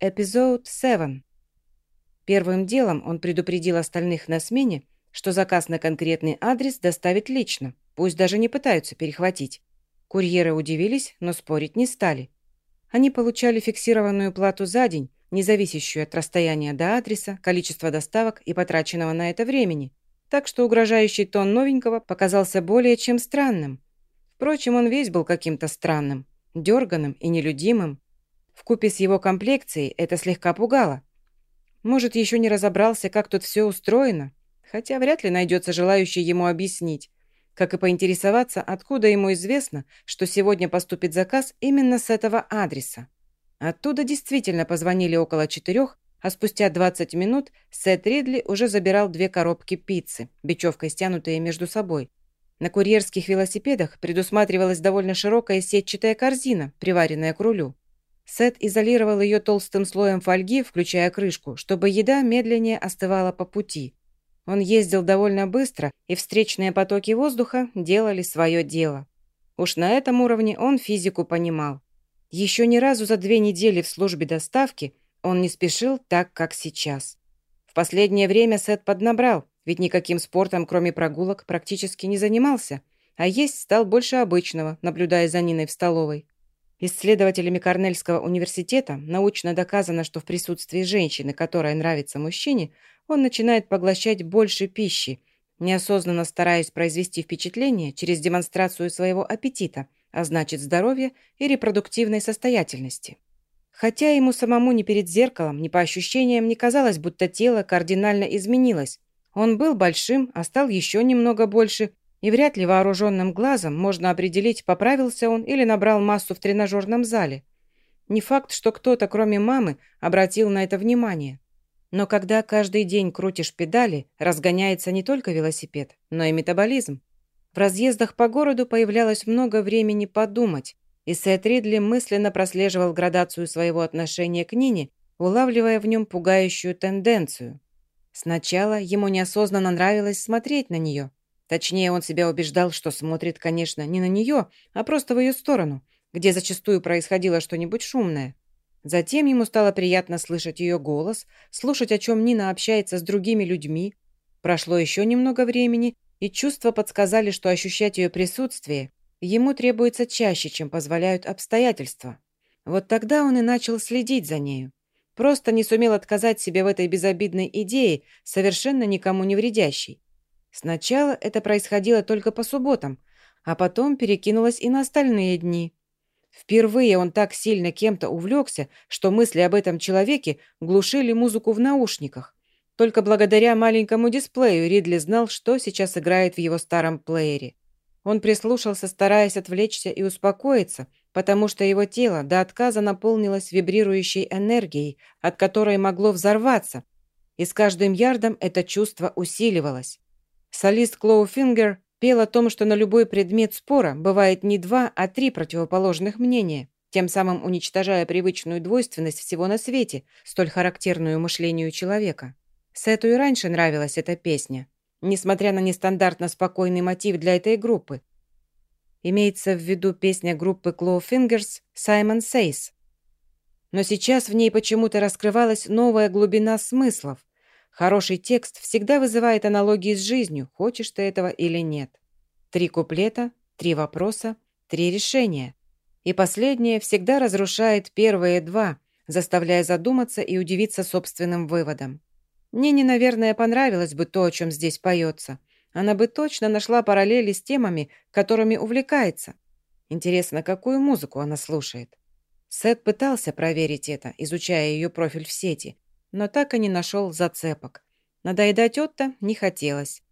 Эпизод 7. Первым делом он предупредил остальных на смене, что заказ на конкретный адрес доставит лично, пусть даже не пытаются перехватить. Курьеры удивились, но спорить не стали. Они получали фиксированную плату за день, не зависящую от расстояния до адреса, количества доставок и потраченного на это времени. Так что угрожающий тон новенького показался более чем странным. Впрочем, он весь был каким-то странным, дерганым и нелюдимым. Вкупе с его комплекцией это слегка пугало. Может, еще не разобрался, как тут все устроено, хотя вряд ли найдется желающий ему объяснить, как и поинтересоваться, откуда ему известно, что сегодня поступит заказ именно с этого адреса. Оттуда действительно позвонили около четырех, а спустя 20 минут Сет Ридли уже забирал две коробки пиццы, бечевкой стянутые между собой. На курьерских велосипедах предусматривалась довольно широкая сетчатая корзина, приваренная к рулю. Сет изолировал ее толстым слоем фольги, включая крышку, чтобы еда медленнее остывала по пути. Он ездил довольно быстро, и встречные потоки воздуха делали свое дело. Уж на этом уровне он физику понимал. Еще ни разу за две недели в службе доставки он не спешил так, как сейчас. В последнее время Сет поднабрал, ведь никаким спортом, кроме прогулок, практически не занимался, а есть стал больше обычного, наблюдая за Ниной в столовой. Исследователями Корнельского университета научно доказано, что в присутствии женщины, которая нравится мужчине, он начинает поглощать больше пищи, неосознанно стараясь произвести впечатление через демонстрацию своего аппетита – а значит здоровья и репродуктивной состоятельности. Хотя ему самому ни перед зеркалом, ни по ощущениям не казалось, будто тело кардинально изменилось. Он был большим, а стал еще немного больше, и вряд ли вооруженным глазом можно определить, поправился он или набрал массу в тренажерном зале. Не факт, что кто-то, кроме мамы, обратил на это внимание. Но когда каждый день крутишь педали, разгоняется не только велосипед, но и метаболизм. В разъездах по городу появлялось много времени подумать, и Сет Ридли мысленно прослеживал градацию своего отношения к Нине, улавливая в нем пугающую тенденцию. Сначала ему неосознанно нравилось смотреть на нее. Точнее, он себя убеждал, что смотрит, конечно, не на нее, а просто в ее сторону, где зачастую происходило что-нибудь шумное. Затем ему стало приятно слышать ее голос, слушать, о чем Нина общается с другими людьми. Прошло еще немного времени, и чувства подсказали, что ощущать ее присутствие ему требуется чаще, чем позволяют обстоятельства. Вот тогда он и начал следить за нею. Просто не сумел отказать себе в этой безобидной идее, совершенно никому не вредящей. Сначала это происходило только по субботам, а потом перекинулось и на остальные дни. Впервые он так сильно кем-то увлекся, что мысли об этом человеке глушили музыку в наушниках. Только благодаря маленькому дисплею Ридли знал, что сейчас играет в его старом плеере. Он прислушался, стараясь отвлечься и успокоиться, потому что его тело до отказа наполнилось вибрирующей энергией, от которой могло взорваться, и с каждым ярдом это чувство усиливалось. Солист Клоуфингер пел о том, что на любой предмет спора бывает не два, а три противоположных мнения, тем самым уничтожая привычную двойственность всего на свете, столь характерную мышлению человека. Сету и раньше нравилась эта песня, несмотря на нестандартно спокойный мотив для этой группы. Имеется в виду песня группы Clawfingers «Simon Says». Но сейчас в ней почему-то раскрывалась новая глубина смыслов. Хороший текст всегда вызывает аналогии с жизнью, хочешь ты этого или нет. Три куплета, три вопроса, три решения. И последнее всегда разрушает первые два, заставляя задуматься и удивиться собственным выводам. Нине, наверное, понравилось бы то, о чем здесь поется. Она бы точно нашла параллели с темами, которыми увлекается. Интересно, какую музыку она слушает. Сет пытался проверить это, изучая ее профиль в сети, но так и не нашел зацепок. Надоедать Отто не хотелось.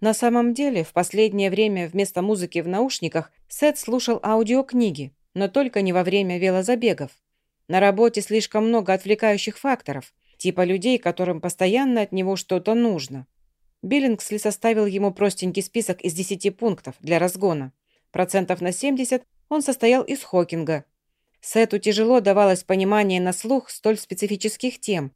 На самом деле, в последнее время вместо музыки в наушниках Сет слушал аудиокниги, но только не во время велозабегов. На работе слишком много отвлекающих факторов – типа людей, которым постоянно от него что-то нужно. Биллингсли составил ему простенький список из 10 пунктов для разгона. Процентов на 70 он состоял из Хокинга. Сету тяжело давалось понимание на слух столь специфических тем,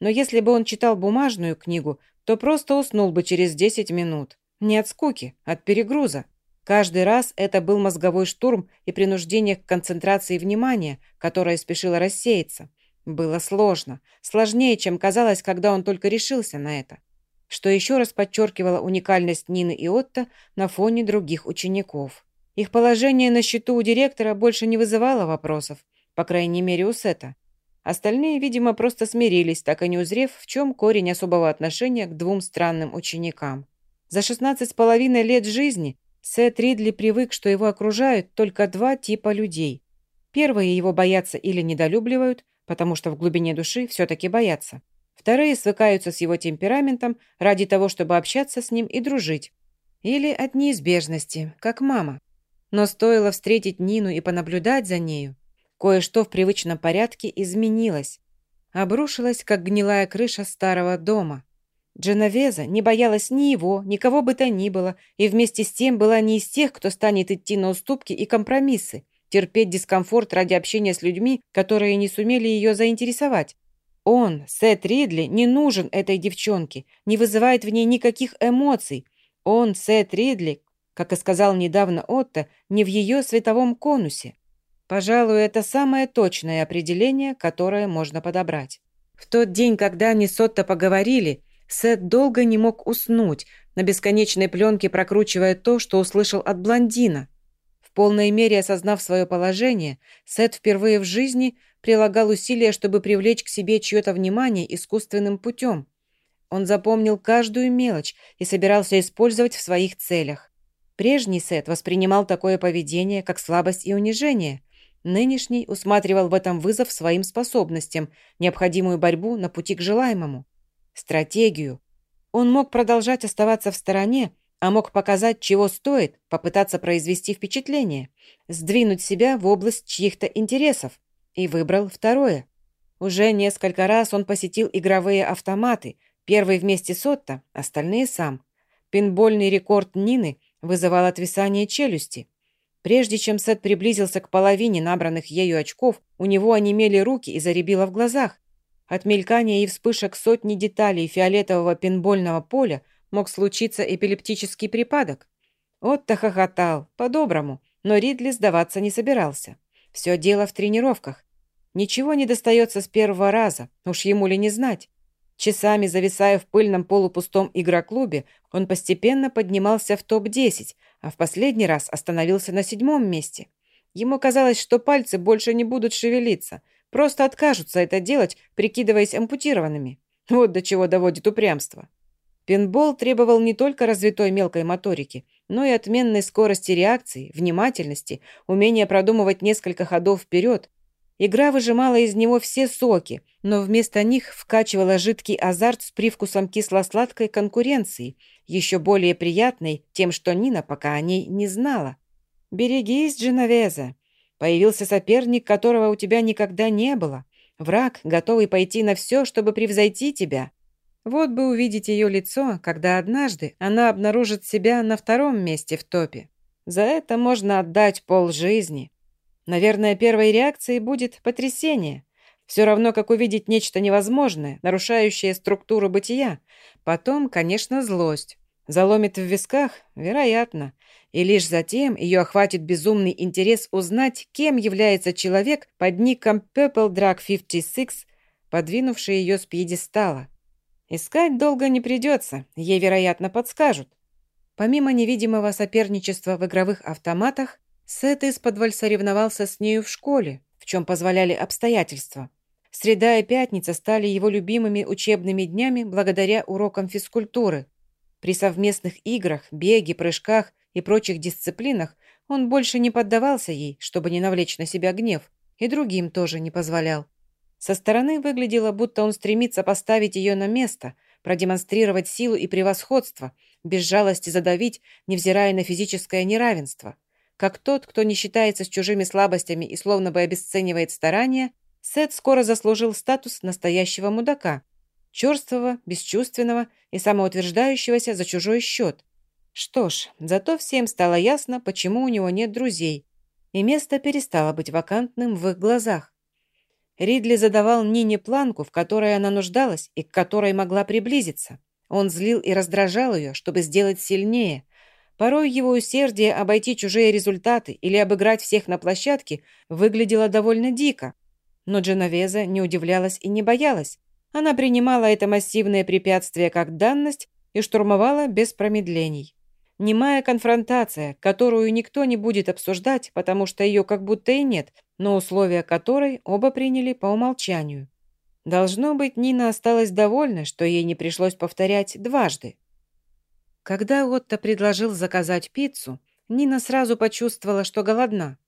но если бы он читал бумажную книгу, то просто уснул бы через 10 минут. Не от скуки, от перегруза. Каждый раз это был мозговой штурм и принуждение к концентрации внимания, которое спешило рассеяться – Было сложно. Сложнее, чем казалось, когда он только решился на это. Что еще раз подчеркивало уникальность Нины и Отто на фоне других учеников. Их положение на счету у директора больше не вызывало вопросов, по крайней мере у Сета. Остальные, видимо, просто смирились, так и не узрев, в чем корень особого отношения к двум странным ученикам. За 16 с половиной лет жизни Сет Ридли привык, что его окружают только два типа людей. Первые его боятся или недолюбливают, потому что в глубине души все-таки боятся. Вторые свыкаются с его темпераментом ради того, чтобы общаться с ним и дружить. Или от неизбежности, как мама. Но стоило встретить Нину и понаблюдать за нею, кое-что в привычном порядке изменилось. Обрушилась, как гнилая крыша старого дома. Дженовеза не боялась ни его, никого бы то ни было, и вместе с тем была не из тех, кто станет идти на уступки и компромиссы, терпеть дискомфорт ради общения с людьми, которые не сумели ее заинтересовать. Он, Сет Ридли, не нужен этой девчонке, не вызывает в ней никаких эмоций. Он, Сет Ридли, как и сказал недавно Отто, не в ее световом конусе. Пожалуй, это самое точное определение, которое можно подобрать. В тот день, когда они с Отто поговорили, Сет долго не мог уснуть, на бесконечной пленке прокручивая то, что услышал от блондина. В полной мере осознав свое положение, Сет впервые в жизни прилагал усилия, чтобы привлечь к себе чье-то внимание искусственным путем. Он запомнил каждую мелочь и собирался использовать в своих целях. Прежний Сет воспринимал такое поведение как слабость и унижение – Нынешний усматривал в этом вызов своим способностям, необходимую борьбу на пути к желаемому. Стратегию. Он мог продолжать оставаться в стороне, а мог показать, чего стоит, попытаться произвести впечатление, сдвинуть себя в область чьих-то интересов. И выбрал второе. Уже несколько раз он посетил игровые автоматы, первый вместе с Отто, остальные сам. Пинбольный рекорд Нины вызывал отвисание челюсти. Прежде чем Сет приблизился к половине набранных ею очков, у него онемели руки и заребило в глазах. От мелькания и вспышек сотни деталей фиолетового пинбольного поля мог случиться эпилептический припадок. Отто хохотал, по-доброму, но Ридли сдаваться не собирался. Все дело в тренировках. Ничего не достается с первого раза, уж ему ли не знать. Часами зависая в пыльном полупустом игроклубе, он постепенно поднимался в топ-10, а в последний раз остановился на седьмом месте. Ему казалось, что пальцы больше не будут шевелиться, просто откажутся это делать, прикидываясь ампутированными. Вот до чего доводит упрямство. Пинбол требовал не только развитой мелкой моторики, но и отменной скорости реакции, внимательности, умения продумывать несколько ходов вперед, Игра выжимала из него все соки, но вместо них вкачивала жидкий азарт с привкусом кисло-сладкой конкуренции, еще более приятной тем, что Нина пока о ней не знала. «Берегись, Дженовеза. Появился соперник, которого у тебя никогда не было. Враг, готовый пойти на все, чтобы превзойти тебя. Вот бы увидеть ее лицо, когда однажды она обнаружит себя на втором месте в топе. За это можно отдать полжизни». Наверное, первой реакцией будет потрясение. Все равно, как увидеть нечто невозможное, нарушающее структуру бытия. Потом, конечно, злость. Заломит в висках? Вероятно. И лишь затем ее охватит безумный интерес узнать, кем является человек под ником Purple Drag 56, подвинувший ее с пьедестала. Искать долго не придется, ей, вероятно, подскажут. Помимо невидимого соперничества в игровых автоматах, Сет из-под соревновался с нею в школе, в чем позволяли обстоятельства. Среда и пятница стали его любимыми учебными днями благодаря урокам физкультуры. При совместных играх, беге, прыжках и прочих дисциплинах он больше не поддавался ей, чтобы не навлечь на себя гнев, и другим тоже не позволял. Со стороны выглядело, будто он стремится поставить ее на место, продемонстрировать силу и превосходство, без жалости задавить, невзирая на физическое неравенство – как тот, кто не считается с чужими слабостями и словно бы обесценивает старания, Сет скоро заслужил статус настоящего мудака, черствого, бесчувственного и самоутверждающегося за чужой счет. Что ж, зато всем стало ясно, почему у него нет друзей, и место перестало быть вакантным в их глазах. Ридли задавал Нине планку, в которой она нуждалась и к которой могла приблизиться. Он злил и раздражал ее, чтобы сделать сильнее, Порой его усердие обойти чужие результаты или обыграть всех на площадке выглядело довольно дико. Но Дженовеза не удивлялась и не боялась. Она принимала это массивное препятствие как данность и штурмовала без промедлений. Немая конфронтация, которую никто не будет обсуждать, потому что ее как будто и нет, но условия которой оба приняли по умолчанию. Должно быть, Нина осталась довольна, что ей не пришлось повторять дважды. Когда Отто предложил заказать пиццу, Нина сразу почувствовала, что голодна.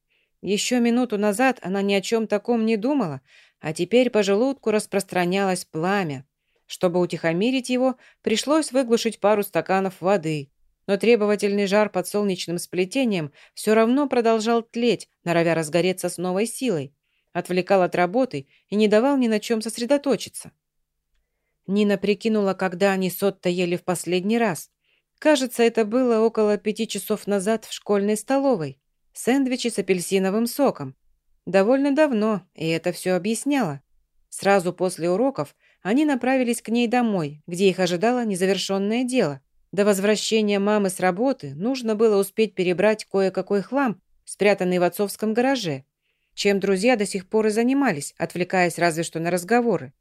Еще минуту назад она ни о чем таком не думала, а теперь по желудку распространялось пламя. Чтобы утихомирить его, пришлось выглушить пару стаканов воды. Но требовательный жар под солнечным сплетением все равно продолжал тлеть, норовя разгореться с новой силой. Отвлекал от работы и не давал ни на чем сосредоточиться. Нина прикинула, когда они с Отто ели в последний раз. Кажется, это было около пяти часов назад в школьной столовой. Сэндвичи с апельсиновым соком. Довольно давно, и это все объясняло. Сразу после уроков они направились к ней домой, где их ожидало незавершенное дело. До возвращения мамы с работы нужно было успеть перебрать кое-какой хлам, спрятанный в отцовском гараже, чем друзья до сих пор и занимались, отвлекаясь разве что на разговоры.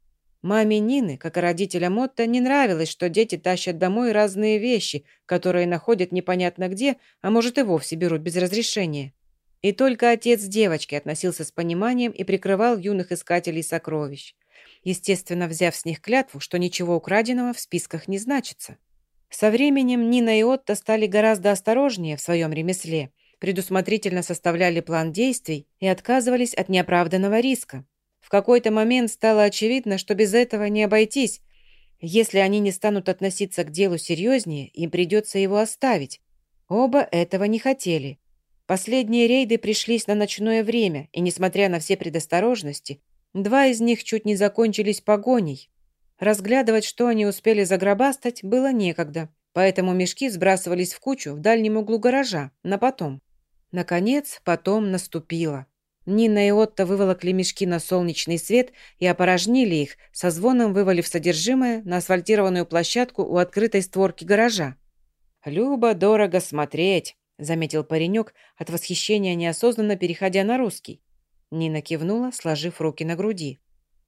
Маме Нины, как и родителям Отто, не нравилось, что дети тащат домой разные вещи, которые находят непонятно где, а может и вовсе берут без разрешения. И только отец девочки относился с пониманием и прикрывал юных искателей сокровищ. Естественно, взяв с них клятву, что ничего украденного в списках не значится. Со временем Нина и Отто стали гораздо осторожнее в своем ремесле, предусмотрительно составляли план действий и отказывались от неоправданного риска. В какой-то момент стало очевидно, что без этого не обойтись. Если они не станут относиться к делу серьезнее, им придется его оставить. Оба этого не хотели. Последние рейды пришлись на ночное время, и, несмотря на все предосторожности, два из них чуть не закончились погоней. Разглядывать, что они успели загробастать, было некогда, поэтому мешки сбрасывались в кучу в дальнем углу гаража, на потом. Наконец, потом наступило. Нина и Отто выволокли мешки на солнечный свет и опорожнили их, со звоном вывалив содержимое на асфальтированную площадку у открытой створки гаража. «Любо дорого смотреть», заметил паренек, от восхищения неосознанно переходя на русский. Нина кивнула, сложив руки на груди.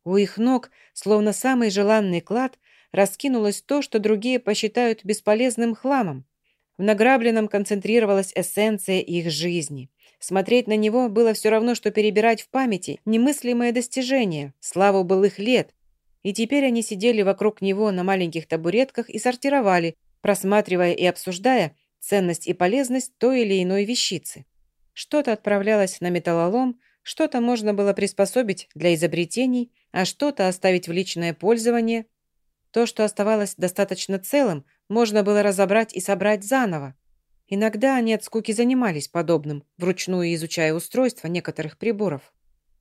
У их ног, словно самый желанный клад, раскинулось то, что другие посчитают бесполезным хламом. В награбленном концентрировалась эссенция их жизни. Смотреть на него было все равно, что перебирать в памяти немыслимое достижение, славу былых лет. И теперь они сидели вокруг него на маленьких табуретках и сортировали, просматривая и обсуждая, ценность и полезность той или иной вещицы. Что-то отправлялось на металлолом, что-то можно было приспособить для изобретений, а что-то оставить в личное пользование. То, что оставалось достаточно целым, можно было разобрать и собрать заново. Иногда они от скуки занимались подобным, вручную изучая устройство некоторых приборов.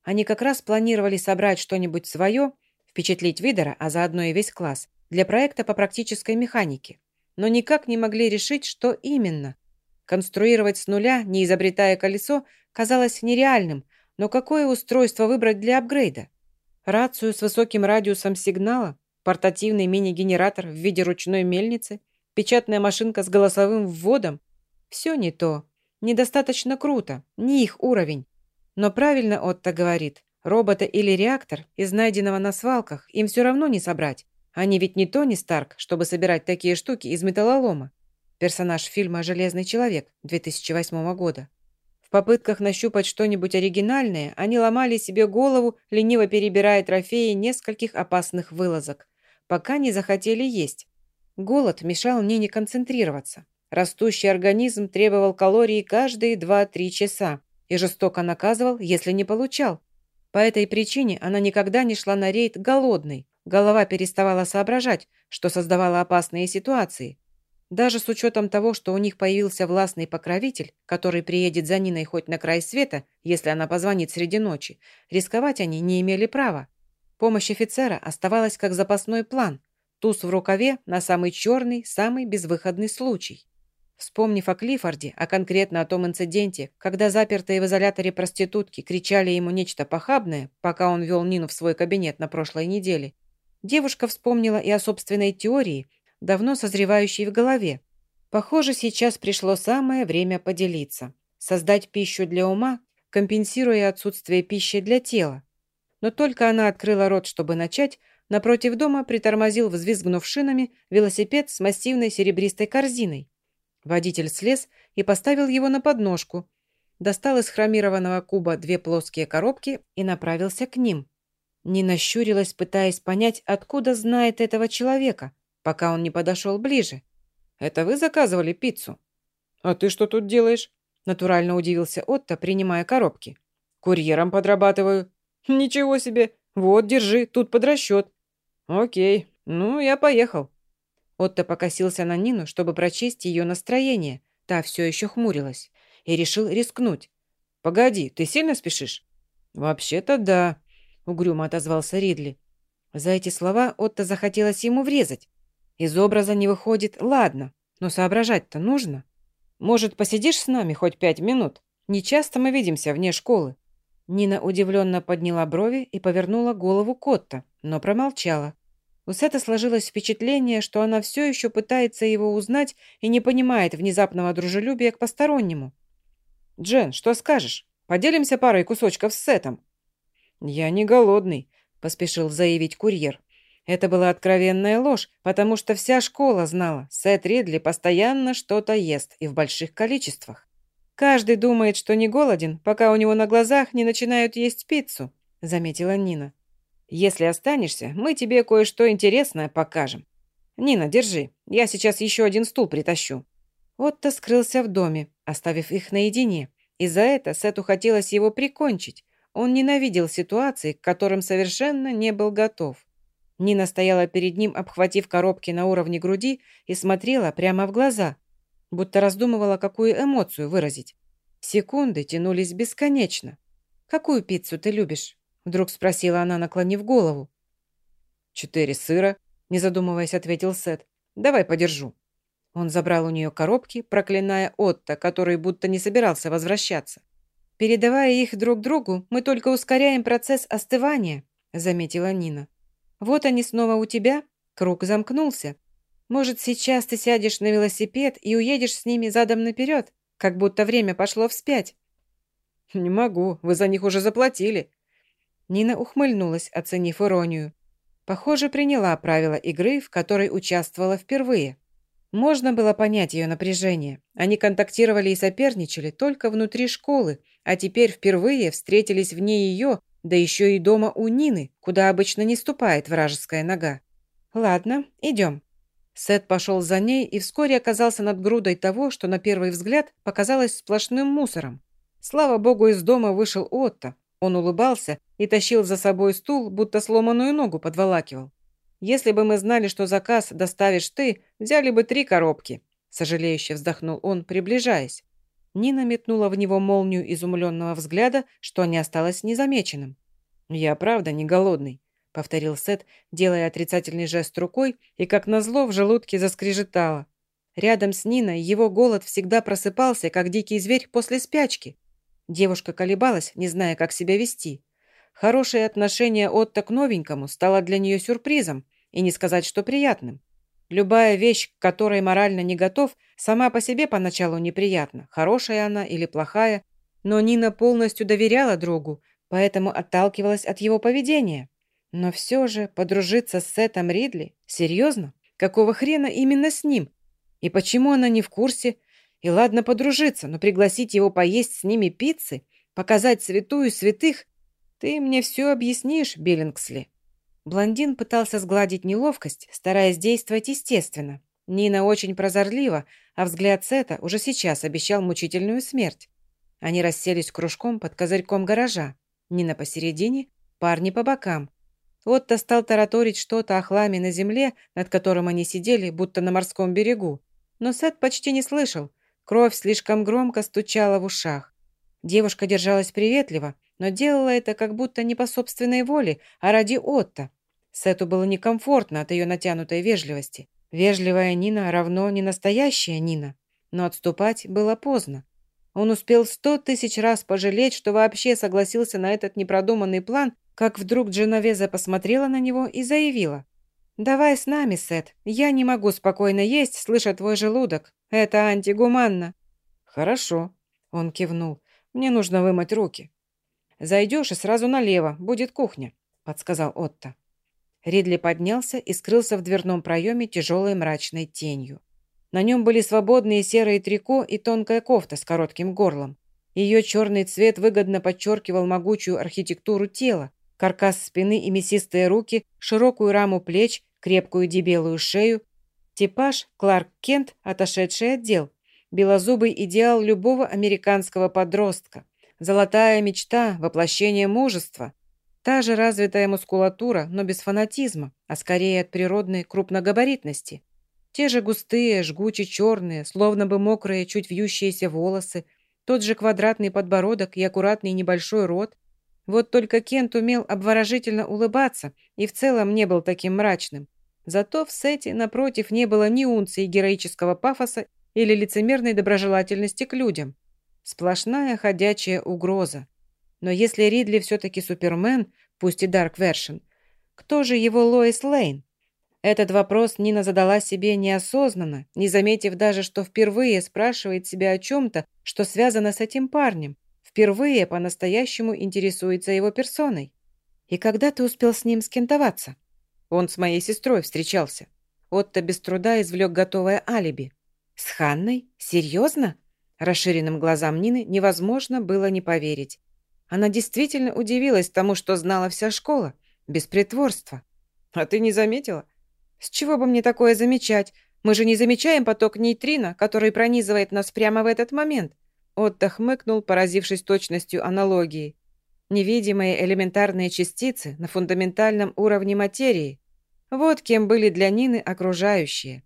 Они как раз планировали собрать что-нибудь свое, впечатлить Видера, а заодно и весь класс, для проекта по практической механике но никак не могли решить, что именно. Конструировать с нуля, не изобретая колесо, казалось нереальным, но какое устройство выбрать для апгрейда? Рацию с высоким радиусом сигнала, портативный мини-генератор в виде ручной мельницы, печатная машинка с голосовым вводом? Все не то. Недостаточно круто, не их уровень. Но правильно Отто говорит, робота или реактор из найденного на свалках им все равно не собрать. Они ведь не Тони Старк, чтобы собирать такие штуки из металлолома. Персонаж фильма «Железный человек» 2008 года. В попытках нащупать что-нибудь оригинальное, они ломали себе голову, лениво перебирая трофеи нескольких опасных вылазок, пока не захотели есть. Голод мешал мне не концентрироваться. Растущий организм требовал калорий каждые 2-3 часа и жестоко наказывал, если не получал. По этой причине она никогда не шла на рейд голодной, Голова переставала соображать, что создавало опасные ситуации. Даже с учетом того, что у них появился властный покровитель, который приедет за Ниной хоть на край света, если она позвонит среди ночи, рисковать они не имели права. Помощь офицера оставалась как запасной план, туз в рукаве на самый черный, самый безвыходный случай. Вспомнив о Клиффорде, а конкретно о том инциденте, когда запертые в изоляторе проститутки кричали ему нечто похабное, пока он вел Нину в свой кабинет на прошлой неделе, Девушка вспомнила и о собственной теории, давно созревающей в голове. Похоже, сейчас пришло самое время поделиться. Создать пищу для ума, компенсируя отсутствие пищи для тела. Но только она открыла рот, чтобы начать, напротив дома притормозил, взвизгнув шинами, велосипед с массивной серебристой корзиной. Водитель слез и поставил его на подножку, достал из хромированного куба две плоские коробки и направился к ним. Нина щурилась, пытаясь понять, откуда знает этого человека, пока он не подошел ближе. «Это вы заказывали пиццу?» «А ты что тут делаешь?» Натурально удивился Отто, принимая коробки. «Курьером подрабатываю». «Ничего себе! Вот, держи, тут под расчет». «Окей, ну, я поехал». Отто покосился на Нину, чтобы прочесть ее настроение. Та все еще хмурилась. И решил рискнуть. «Погоди, ты сильно спешишь?» «Вообще-то да», — угрюмо отозвался Ридли. За эти слова Отто захотелось ему врезать. Из образа не выходит «ладно», но соображать-то нужно. Может, посидишь с нами хоть пять минут? Не часто мы видимся вне школы». Нина удивленно подняла брови и повернула голову Котта, но промолчала. У Сета сложилось впечатление, что она все еще пытается его узнать и не понимает внезапного дружелюбия к постороннему. «Джен, что скажешь? Поделимся парой кусочков с Сетом?» «Я не голодный», — поспешил заявить курьер. Это была откровенная ложь, потому что вся школа знала, Сет Ридли постоянно что-то ест и в больших количествах. «Каждый думает, что не голоден, пока у него на глазах не начинают есть пиццу», — заметила Нина. «Если останешься, мы тебе кое-что интересное покажем. Нина, держи, я сейчас еще один стул притащу». Отто скрылся в доме, оставив их наедине, и за это Сету хотелось его прикончить. Он ненавидел ситуации, к которым совершенно не был готов. Нина стояла перед ним, обхватив коробки на уровне груди и смотрела прямо в глаза, будто раздумывала, какую эмоцию выразить. Секунды тянулись бесконечно. «Какую пиццу ты любишь?» Вдруг спросила она, наклонив голову. «Четыре сыра», не задумываясь, ответил Сет. «Давай подержу». Он забрал у нее коробки, проклиная Отто, который будто не собирался возвращаться. «Передавая их друг другу, мы только ускоряем процесс остывания», заметила Нина. Вот они снова у тебя. Круг замкнулся. Может, сейчас ты сядешь на велосипед и уедешь с ними задом наперед, как будто время пошло вспять. Не могу, вы за них уже заплатили. Нина ухмыльнулась, оценив иронию. Похоже, приняла правила игры, в которой участвовала впервые. Можно было понять ее напряжение. Они контактировали и соперничали только внутри школы, а теперь впервые встретились вне ее да еще и дома у Нины, куда обычно не ступает вражеская нога. «Ладно, идем». Сет пошел за ней и вскоре оказался над грудой того, что на первый взгляд показалось сплошным мусором. Слава богу, из дома вышел Отто. Он улыбался и тащил за собой стул, будто сломанную ногу подволакивал. «Если бы мы знали, что заказ доставишь ты, взяли бы три коробки», сожалеюще вздохнул он, приближаясь. Нина метнула в него молнию изумленного взгляда, что не осталось незамеченным. «Я правда не голодный», — повторил Сет, делая отрицательный жест рукой, и, как назло, в желудке заскрежетало. Рядом с Ниной его голод всегда просыпался, как дикий зверь после спячки. Девушка колебалась, не зная, как себя вести. Хорошее отношение Отто к новенькому стало для нее сюрпризом, и не сказать, что приятным. Любая вещь, к которой морально не готов, сама по себе поначалу неприятна, хорошая она или плохая, но Нина полностью доверяла другу, поэтому отталкивалась от его поведения. Но все же подружиться с Сетом Ридли? Серьезно? Какого хрена именно с ним? И почему она не в курсе? И ладно подружиться, но пригласить его поесть с ними пиццы? Показать святую святых? Ты мне все объяснишь, Биллингсли. Блондин пытался сгладить неловкость, стараясь действовать естественно. Нина очень прозорлива, а взгляд Сета уже сейчас обещал мучительную смерть. Они расселись кружком под козырьком гаража. Нина посередине, парни по бокам. Отто стал тараторить что-то о хламе на земле, над которым они сидели, будто на морском берегу. Но Сет почти не слышал. Кровь слишком громко стучала в ушах. Девушка держалась приветливо, но делала это как будто не по собственной воле, а ради Отто. Сету было некомфортно от ее натянутой вежливости. Вежливая Нина равно не настоящая Нина. Но отступать было поздно. Он успел сто тысяч раз пожалеть, что вообще согласился на этот непродуманный план, как вдруг Дженовеза посмотрела на него и заявила. «Давай с нами, Сет. Я не могу спокойно есть, слыша твой желудок. Это антигуманно». «Хорошо», — он кивнул. «Мне нужно вымыть руки». «Зайдешь и сразу налево, будет кухня», — подсказал Отто. Ридли поднялся и скрылся в дверном проеме тяжелой мрачной тенью. На нем были свободные серые трико и тонкая кофта с коротким горлом. Ее черный цвет выгодно подчеркивал могучую архитектуру тела, каркас спины и мясистые руки, широкую раму плеч, крепкую дебелую шею. Типаж Кларк Кент, отошедший отдел. Белозубый идеал любого американского подростка. Золотая мечта, воплощение мужества. Та же развитая мускулатура, но без фанатизма, а скорее от природной крупногабаритности. Те же густые, жгуче черные, словно бы мокрые, чуть вьющиеся волосы, тот же квадратный подбородок и аккуратный небольшой рот. Вот только Кент умел обворожительно улыбаться и в целом не был таким мрачным. Зато в сете, напротив, не было ни унции героического пафоса или лицемерной доброжелательности к людям. Сплошная ходячая угроза. Но если Ридли все-таки Супермен, пусть и Дарк Вершин, кто же его Лоис Лейн? Этот вопрос Нина задала себе неосознанно, не заметив даже, что впервые спрашивает себя о чем-то, что связано с этим парнем. Впервые по-настоящему интересуется его персоной. «И когда ты успел с ним скентоваться?» «Он с моей сестрой встречался». Отто без труда извлек готовое алиби. «С Ханной? Серьезно?» Расширенным глазам Нины невозможно было не поверить. Она действительно удивилась тому, что знала вся школа. Без притворства. «А ты не заметила?» «С чего бы мне такое замечать? Мы же не замечаем поток нейтрино, который пронизывает нас прямо в этот момент». Отто хмыкнул, поразившись точностью аналогии. Невидимые элементарные частицы на фундаментальном уровне материи. Вот кем были для Нины окружающие.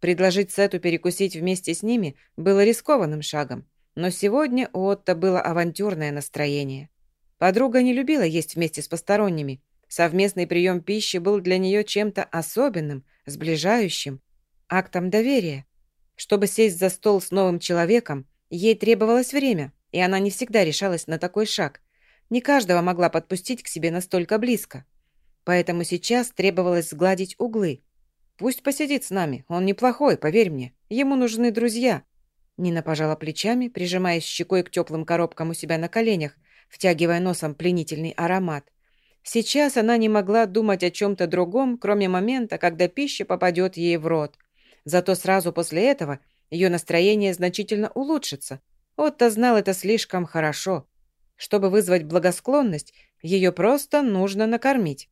Предложить Сету перекусить вместе с ними было рискованным шагом. Но сегодня у Отто было авантюрное настроение. Подруга не любила есть вместе с посторонними. Совместный прием пищи был для нее чем-то особенным, сближающим, актом доверия. Чтобы сесть за стол с новым человеком, ей требовалось время, и она не всегда решалась на такой шаг. Не каждого могла подпустить к себе настолько близко. Поэтому сейчас требовалось сгладить углы. «Пусть посидит с нами, он неплохой, поверь мне. Ему нужны друзья. Нина пожала плечами, прижимаясь щекой к теплым коробкам у себя на коленях, втягивая носом пленительный аромат. Сейчас она не могла думать о чем-то другом, кроме момента, когда пища попадет ей в рот. Зато сразу после этого ее настроение значительно улучшится. Отто знал это слишком хорошо. Чтобы вызвать благосклонность, ее просто нужно накормить.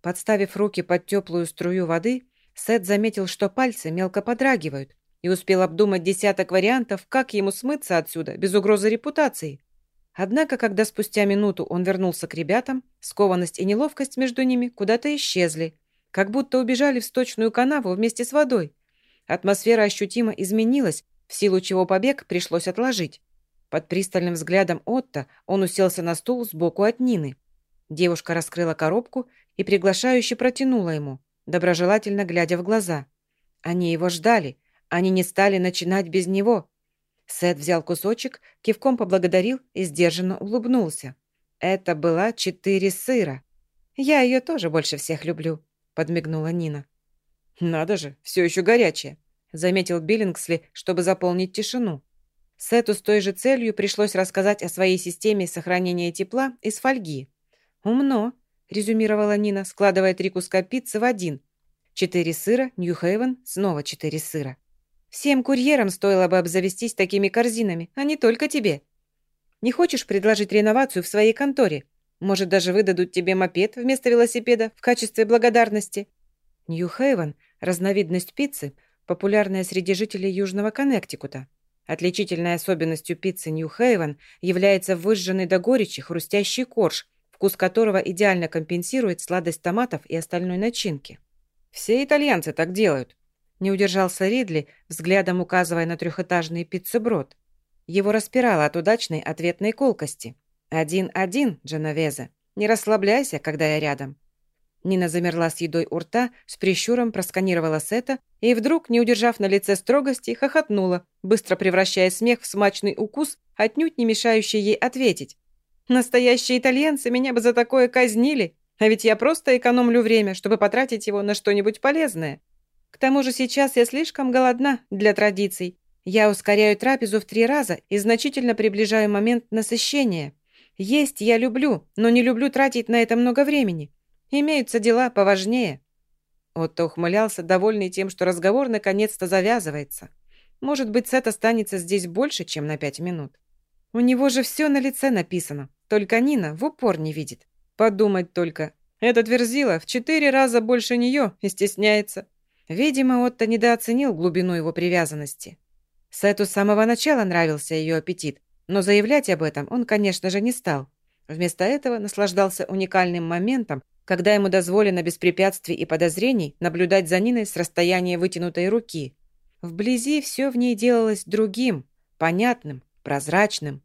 Подставив руки под теплую струю воды, Сет заметил, что пальцы мелко подрагивают, и успел обдумать десяток вариантов, как ему смыться отсюда, без угрозы репутации. Однако, когда спустя минуту он вернулся к ребятам, скованность и неловкость между ними куда-то исчезли, как будто убежали в сточную канаву вместе с водой. Атмосфера ощутимо изменилась, в силу чего побег пришлось отложить. Под пристальным взглядом Отто он уселся на стул сбоку от Нины. Девушка раскрыла коробку и приглашающе протянула ему, доброжелательно глядя в глаза. Они его ждали, они не стали начинать без него. Сет взял кусочек, кивком поблагодарил и сдержанно улыбнулся. Это была четыре сыра. «Я ее тоже больше всех люблю», — подмигнула Нина. «Надо же, все еще горячее», — заметил Биллингсли, чтобы заполнить тишину. Сету с той же целью пришлось рассказать о своей системе сохранения тепла из фольги. «Умно», — резюмировала Нина, складывая три куска пиццы в один. Четыре сыра, Нью-Хейвен, снова четыре сыра. Всем курьерам стоило бы обзавестись такими корзинами, а не только тебе. Не хочешь предложить реновацию в своей конторе? Может, даже выдадут тебе мопед вместо велосипеда в качестве благодарности? Нью-Хейвен – разновидность пиццы, популярная среди жителей Южного Коннектикута. Отличительной особенностью пиццы Нью-Хейвен является выжженный до горечи хрустящий корж, вкус которого идеально компенсирует сладость томатов и остальной начинки. Все итальянцы так делают, не удержался Ридли, взглядом указывая на трехэтажный пиццеброд. Его распирало от удачной ответной колкости. «Один-один, Дженовезе. Не расслабляйся, когда я рядом». Нина замерла с едой у рта, с прищуром просканировала Сета и вдруг, не удержав на лице строгости, хохотнула, быстро превращая смех в смачный укус, отнюдь не мешающий ей ответить. «Настоящие итальянцы меня бы за такое казнили, а ведь я просто экономлю время, чтобы потратить его на что-нибудь полезное. К тому же сейчас я слишком голодна для традиций. Я ускоряю трапезу в три раза и значительно приближаю момент насыщения. Есть я люблю, но не люблю тратить на это много времени. Имеются дела поважнее». Отто ухмылялся, довольный тем, что разговор наконец-то завязывается. Может быть, Сет останется здесь больше, чем на пять минут. У него же все на лице написано, только Нина в упор не видит. Подумать только. Этот Верзила в четыре раза больше нее и стесняется. Видимо, Отто недооценил глубину его привязанности. Сету с самого начала нравился ее аппетит, но заявлять об этом он, конечно же, не стал. Вместо этого наслаждался уникальным моментом, когда ему дозволено без препятствий и подозрений наблюдать за Ниной с расстояния вытянутой руки. Вблизи все в ней делалось другим, понятным, прозрачным,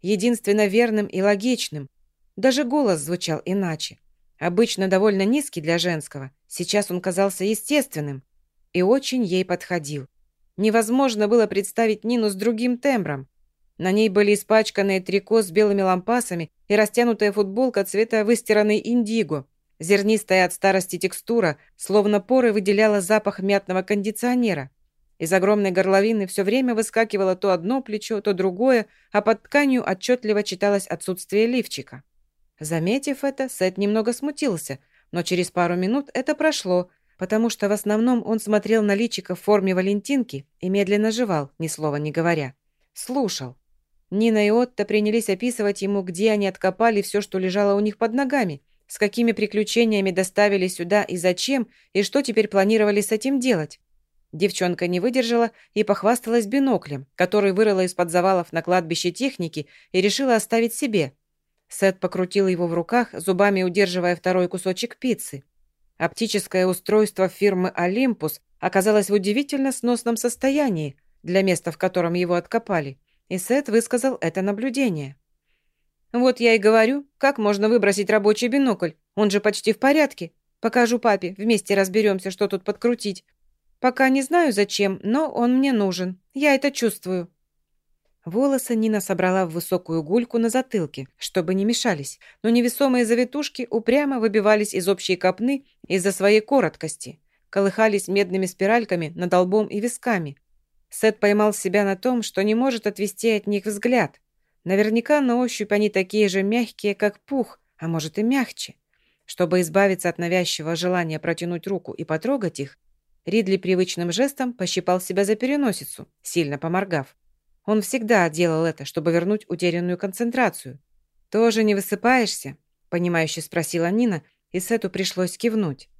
единственно верным и логичным. Даже голос звучал иначе. Обычно довольно низкий для женского, сейчас он казался естественным и очень ей подходил. Невозможно было представить Нину с другим тембром. На ней были испачканные трико с белыми лампасами и растянутая футболка цвета выстиранной индиго. Зернистая от старости текстура, словно поры выделяла запах мятного кондиционера. Из огромной горловины все время выскакивало то одно плечо, то другое, а под тканью отчетливо читалось отсутствие лифчика. Заметив это, Сет немного смутился, но через пару минут это прошло, потому что в основном он смотрел на личико в форме Валентинки и медленно жевал, ни слова не говоря. Слушал. Нина и Отто принялись описывать ему, где они откопали все, что лежало у них под ногами, с какими приключениями доставили сюда и зачем, и что теперь планировали с этим делать. Девчонка не выдержала и похвасталась биноклем, который вырыла из-под завалов на кладбище техники и решила оставить себе. Сет покрутил его в руках, зубами удерживая второй кусочек пиццы. Оптическое устройство фирмы «Олимпус» оказалось в удивительно сносном состоянии для места, в котором его откопали, и Сет высказал это наблюдение. «Вот я и говорю, как можно выбросить рабочий бинокль? Он же почти в порядке. Покажу папе, вместе разберемся, что тут подкрутить. Пока не знаю зачем, но он мне нужен. Я это чувствую». Волосы Нина собрала в высокую гульку на затылке, чтобы не мешались, но невесомые завитушки упрямо выбивались из общей копны из-за своей короткости, колыхались медными спиральками над лбом и висками. Сет поймал себя на том, что не может отвести от них взгляд. Наверняка на ощупь они такие же мягкие, как пух, а может и мягче. Чтобы избавиться от навязчивого желания протянуть руку и потрогать их, Ридли привычным жестом пощипал себя за переносицу, сильно поморгав. Он всегда делал это, чтобы вернуть утерянную концентрацию. «Тоже не высыпаешься?» – понимающе спросила Нина, и Сету пришлось кивнуть.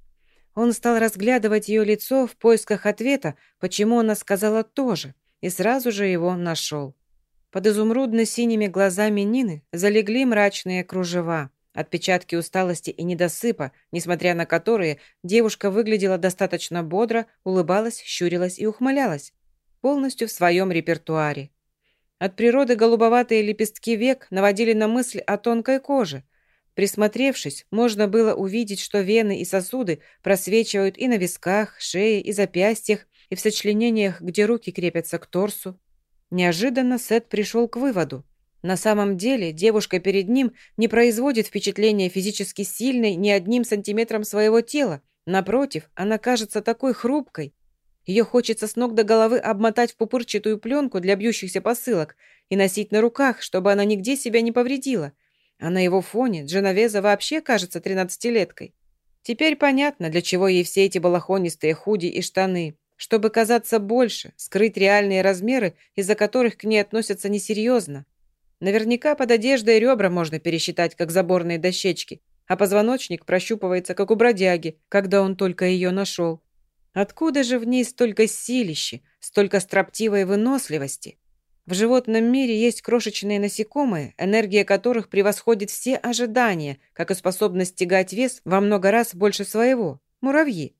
Он стал разглядывать ее лицо в поисках ответа, почему она сказала «тоже», и сразу же его нашел. Под изумрудно-синими глазами Нины залегли мрачные кружева, отпечатки усталости и недосыпа, несмотря на которые девушка выглядела достаточно бодро, улыбалась, щурилась и ухмылялась, полностью в своем репертуаре. От природы голубоватые лепестки век наводили на мысль о тонкой коже. Присмотревшись, можно было увидеть, что вены и сосуды просвечивают и на висках, шее, и запястьях, и в сочленениях, где руки крепятся к торсу. Неожиданно Сет пришел к выводу. На самом деле девушка перед ним не производит впечатления физически сильной ни одним сантиметром своего тела. Напротив, она кажется такой хрупкой, ее хочется с ног до головы обмотать в пупырчатую пленку для бьющихся посылок и носить на руках, чтобы она нигде себя не повредила. А на его фоне Дженовеза вообще кажется тринадцатилеткой. Теперь понятно, для чего ей все эти балахонистые худи и штаны. Чтобы казаться больше, скрыть реальные размеры, из-за которых к ней относятся несерьезно. Наверняка под одеждой ребра можно пересчитать, как заборные дощечки, а позвоночник прощупывается, как у бродяги, когда он только ее нашел. Откуда же в ней столько силищи, столько строптивой выносливости? В животном мире есть крошечные насекомые, энергия которых превосходит все ожидания, как и способность тягать вес во много раз больше своего. Муравьи.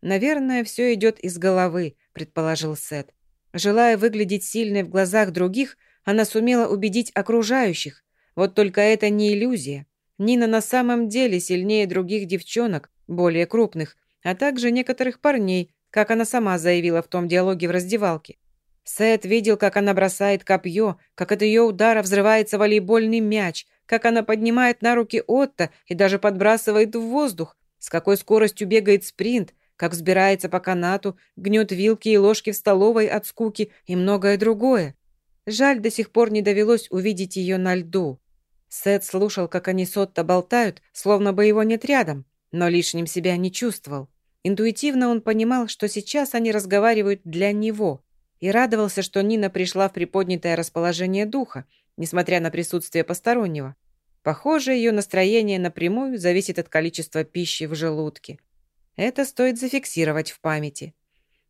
Наверное, все идет из головы, предположил Сет. Желая выглядеть сильной в глазах других, она сумела убедить окружающих. Вот только это не иллюзия. Нина на самом деле сильнее других девчонок, более крупных, а также некоторых парней, как она сама заявила в том диалоге в раздевалке. Сет видел, как она бросает копье, как от ее удара взрывается волейбольный мяч, как она поднимает на руки Отто и даже подбрасывает в воздух, с какой скоростью бегает спринт, как взбирается по канату, гнет вилки и ложки в столовой от скуки и многое другое. Жаль, до сих пор не довелось увидеть ее на льду. Сет слушал, как они с Отто болтают, словно бы его нет рядом, но лишним себя не чувствовал. Интуитивно он понимал, что сейчас они разговаривают для него, и радовался, что Нина пришла в приподнятое расположение духа, несмотря на присутствие постороннего. Похоже, ее настроение напрямую зависит от количества пищи в желудке. Это стоит зафиксировать в памяти.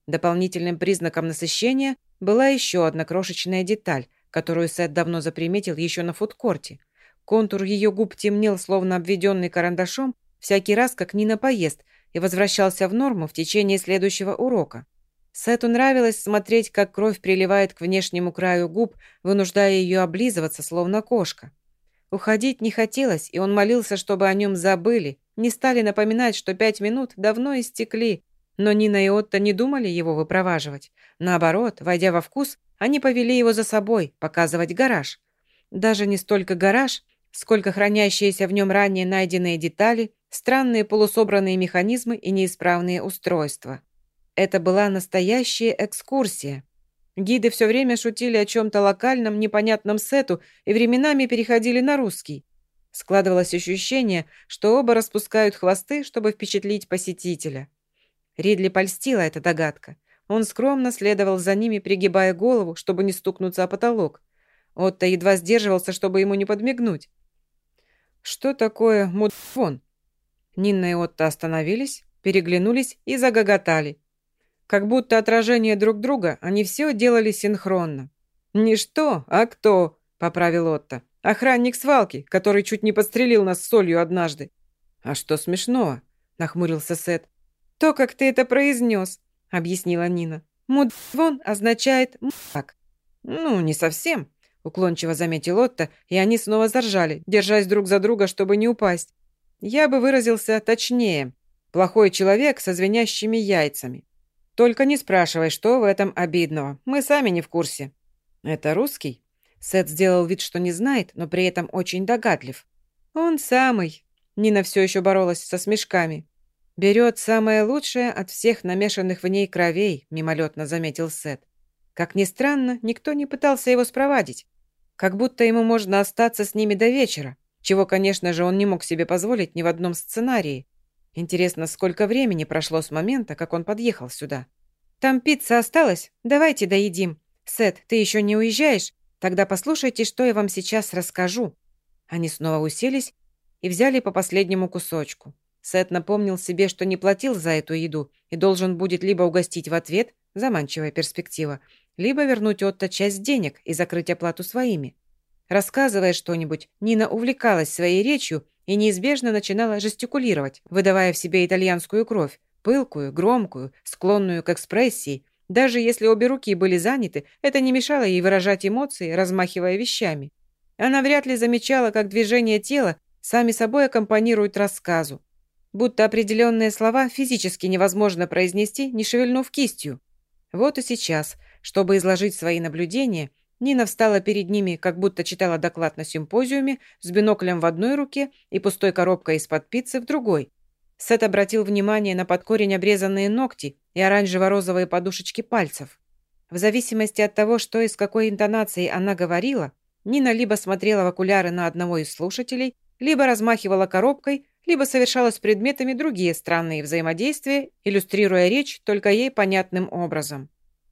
Дополнительным признаком насыщения была еще одна крошечная деталь, которую Сет давно заприметил еще на фудкорте. Контур ее губ темнел, словно обведенный карандашом, всякий раз, как Нина поест, и возвращался в норму в течение следующего урока. Сету нравилось смотреть, как кровь приливает к внешнему краю губ, вынуждая ее облизываться, словно кошка. Уходить не хотелось, и он молился, чтобы о нем забыли, не стали напоминать, что пять минут давно истекли, но Нина и Отто не думали его выпроваживать. Наоборот, войдя во вкус, они повели его за собой, показывать гараж. Даже не столько гараж, сколько хранящиеся в нем ранее найденные детали, странные полусобранные механизмы и неисправные устройства. Это была настоящая экскурсия. Гиды все время шутили о чем-то локальном, непонятном сету и временами переходили на русский. Складывалось ощущение, что оба распускают хвосты, чтобы впечатлить посетителя. Ридли польстила эта догадка. Он скромно следовал за ними, пригибая голову, чтобы не стукнуться о потолок. Отто едва сдерживался, чтобы ему не подмигнуть. «Что такое мудфон?» Нинна и Отто остановились, переглянулись и загоготали. Как будто отражение друг друга, они все делали синхронно. «Не что, а кто?» – поправил Отто. «Охранник свалки, который чуть не подстрелил нас солью однажды». «А что смешного?» – нахмурился Сет. «То, как ты это произнес», – объяснила Нина. «Мудвон означает «мудак». «Ну, не совсем», – уклончиво заметил Отто, и они снова заржали, держась друг за друга, чтобы не упасть. «Я бы выразился точнее. Плохой человек со звенящими яйцами. Только не спрашивай, что в этом обидного. Мы сами не в курсе». «Это русский?» Сет сделал вид, что не знает, но при этом очень догадлив. «Он самый». Нина все еще боролась со смешками. «Берет самое лучшее от всех намешанных в ней кровей», мимолетно заметил Сет. Как ни странно, никто не пытался его спровадить. Как будто ему можно остаться с ними до вечера, чего, конечно же, он не мог себе позволить ни в одном сценарии. Интересно, сколько времени прошло с момента, как он подъехал сюда? Там пицца осталась? Давайте доедим. Сет, ты еще не уезжаешь? Тогда послушайте, что я вам сейчас расскажу». Они снова уселись и взяли по последнему кусочку. Сет напомнил себе, что не платил за эту еду и должен будет либо угостить в ответ, заманчивая перспектива, либо вернуть Отто часть денег и закрыть оплату своими. Рассказывая что-нибудь, Нина увлекалась своей речью и неизбежно начинала жестикулировать, выдавая в себе итальянскую кровь, пылкую, громкую, склонную к экспрессии. Даже если обе руки были заняты, это не мешало ей выражать эмоции, размахивая вещами. Она вряд ли замечала, как движения тела сами собой аккомпанируют рассказу. Будто определенные слова физически невозможно произнести, не шевельнув кистью. Вот и сейчас, чтобы изложить свои наблюдения, Нина встала перед ними, как будто читала доклад на симпозиуме, с биноклем в одной руке и пустой коробкой из-под пиццы в другой. Сет обратил внимание на под корень обрезанные ногти и оранжево-розовые подушечки пальцев. В зависимости от того, что и с какой интонацией она говорила, Нина либо смотрела в окуляры на одного из слушателей, либо размахивала коробкой, либо совершала с предметами другие странные взаимодействия, иллюстрируя речь только ей понятным образом.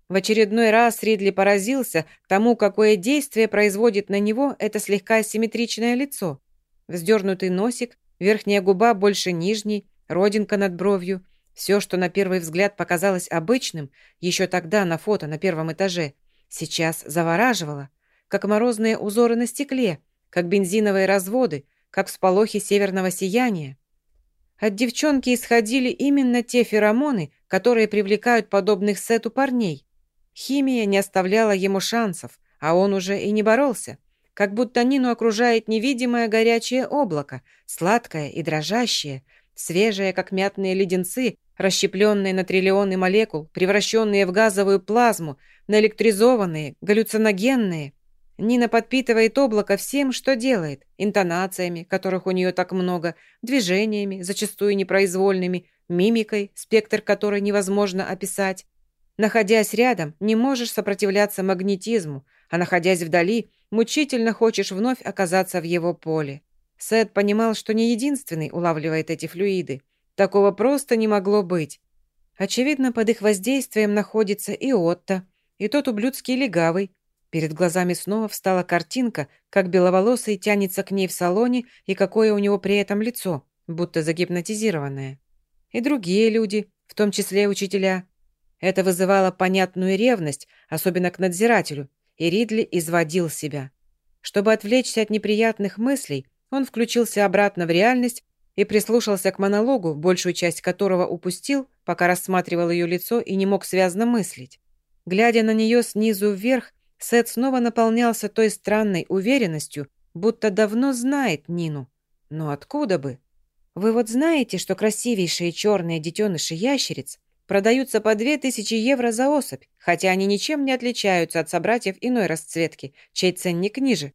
В очередной раз Ридли поразился тому, какое действие производит на него это слегка асимметричное лицо. Вздернутый носик, верхняя губа больше нижней, родинка над бровью. Все, что на первый взгляд показалось обычным, еще тогда на фото на первом этаже, сейчас завораживало, как морозные узоры на стекле, как бензиновые разводы, как всполохи северного сияния. От девчонки исходили именно те феромоны, которые привлекают подобных сету парней. Химия не оставляла ему шансов, а он уже и не боролся. Как будто Нину окружает невидимое горячее облако, сладкое и дрожащее, свежее, как мятные леденцы, расщепленные на триллионы молекул, превращенные в газовую плазму, наэлектризованные, галлюциногенные. Нина подпитывает облако всем, что делает, интонациями, которых у нее так много, движениями, зачастую непроизвольными, мимикой, спектр которой невозможно описать. Находясь рядом, не можешь сопротивляться магнетизму, а находясь вдали, мучительно хочешь вновь оказаться в его поле. Сет понимал, что не единственный улавливает эти флюиды. Такого просто не могло быть. Очевидно, под их воздействием находится и Отто, и тот ублюдский легавый. Перед глазами снова встала картинка, как беловолосый тянется к ней в салоне и какое у него при этом лицо, будто загипнотизированное. И другие люди, в том числе учителя. Это вызывало понятную ревность, особенно к надзирателю, и Ридли изводил себя. Чтобы отвлечься от неприятных мыслей, он включился обратно в реальность и прислушался к монологу, большую часть которого упустил, пока рассматривал ее лицо и не мог связно мыслить. Глядя на нее снизу вверх, Сет снова наполнялся той странной уверенностью, будто давно знает Нину. Но откуда бы? Вы вот знаете, что красивейшие черные детеныши ящериц продаются по две тысячи евро за особь, хотя они ничем не отличаются от собратьев иной расцветки, чей ценник ниже.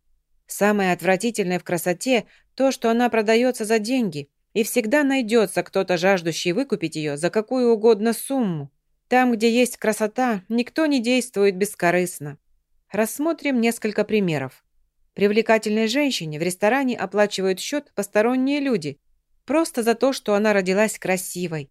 Самое отвратительное в красоте – то, что она продается за деньги, и всегда найдется кто-то, жаждущий выкупить ее за какую угодно сумму. Там, где есть красота, никто не действует бескорыстно. Рассмотрим несколько примеров. Привлекательной женщине в ресторане оплачивают счет посторонние люди, просто за то, что она родилась красивой.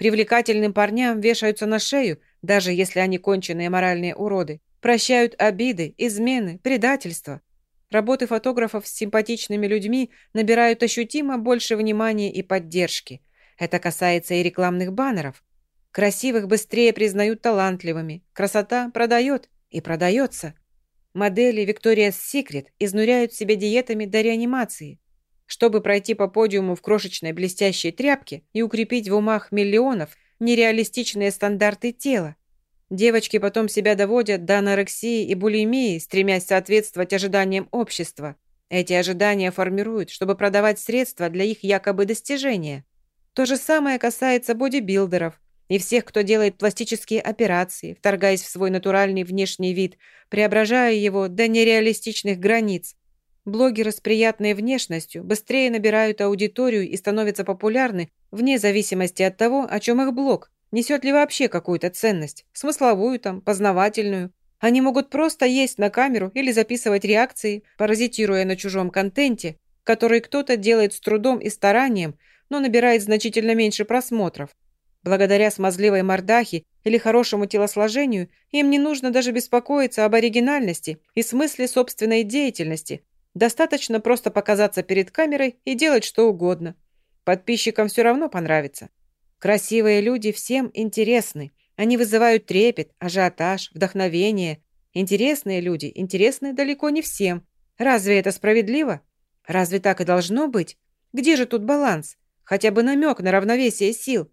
Привлекательным парням вешаются на шею, даже если они конченые моральные уроды. Прощают обиды, измены, предательство. Работы фотографов с симпатичными людьми набирают ощутимо больше внимания и поддержки. Это касается и рекламных баннеров. Красивых быстрее признают талантливыми. Красота продает и продается. Модели Victoria's Secret изнуряют себя диетами до реанимации. Чтобы пройти по подиуму в крошечной блестящей тряпке и укрепить в умах миллионов нереалистичные стандарты тела. Девочки потом себя доводят до анорексии и булимии, стремясь соответствовать ожиданиям общества. Эти ожидания формируют, чтобы продавать средства для их якобы достижения. То же самое касается бодибилдеров и всех, кто делает пластические операции, вторгаясь в свой натуральный внешний вид, преображая его до нереалистичных границ. Блогеры с приятной внешностью быстрее набирают аудиторию и становятся популярны вне зависимости от того, о чем их блог, Несет ли вообще какую-то ценность? Смысловую там, познавательную? Они могут просто есть на камеру или записывать реакции, паразитируя на чужом контенте, который кто-то делает с трудом и старанием, но набирает значительно меньше просмотров. Благодаря смазливой мордахе или хорошему телосложению им не нужно даже беспокоиться об оригинальности и смысле собственной деятельности. Достаточно просто показаться перед камерой и делать что угодно. Подписчикам все равно понравится. Красивые люди всем интересны. Они вызывают трепет, ажиотаж, вдохновение. Интересные люди интересны далеко не всем. Разве это справедливо? Разве так и должно быть? Где же тут баланс? Хотя бы намек на равновесие сил.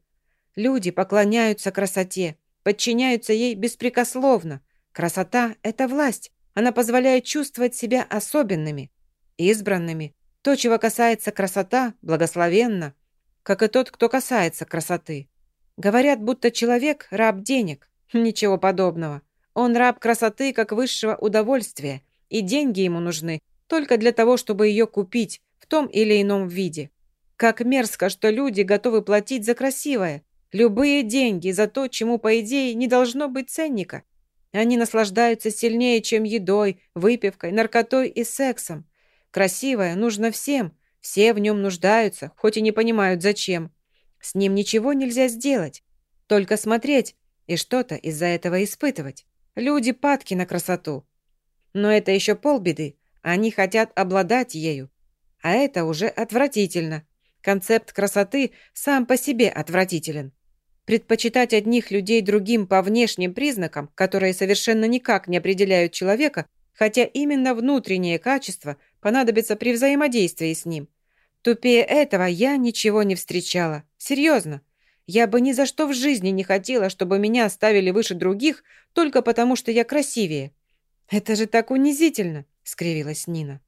Люди поклоняются красоте, подчиняются ей беспрекословно. Красота – это власть. Она позволяет чувствовать себя особенными, избранными. То, чего касается красота, благословенно – как и тот, кто касается красоты. Говорят, будто человек – раб денег. Ничего подобного. Он раб красоты как высшего удовольствия, и деньги ему нужны только для того, чтобы ее купить в том или ином виде. Как мерзко, что люди готовы платить за красивое. Любые деньги за то, чему, по идее, не должно быть ценника. Они наслаждаются сильнее, чем едой, выпивкой, наркотой и сексом. Красивое нужно всем, все в нем нуждаются, хоть и не понимают, зачем. С ним ничего нельзя сделать. Только смотреть и что-то из-за этого испытывать. Люди падки на красоту. Но это еще полбеды. Они хотят обладать ею. А это уже отвратительно. Концепт красоты сам по себе отвратителен. Предпочитать одних людей другим по внешним признакам, которые совершенно никак не определяют человека, хотя именно внутренние качества понадобятся при взаимодействии с ним – Тупее этого я ничего не встречала. Серьезно. Я бы ни за что в жизни не хотела, чтобы меня ставили выше других только потому, что я красивее. Это же так унизительно, скривилась Нина.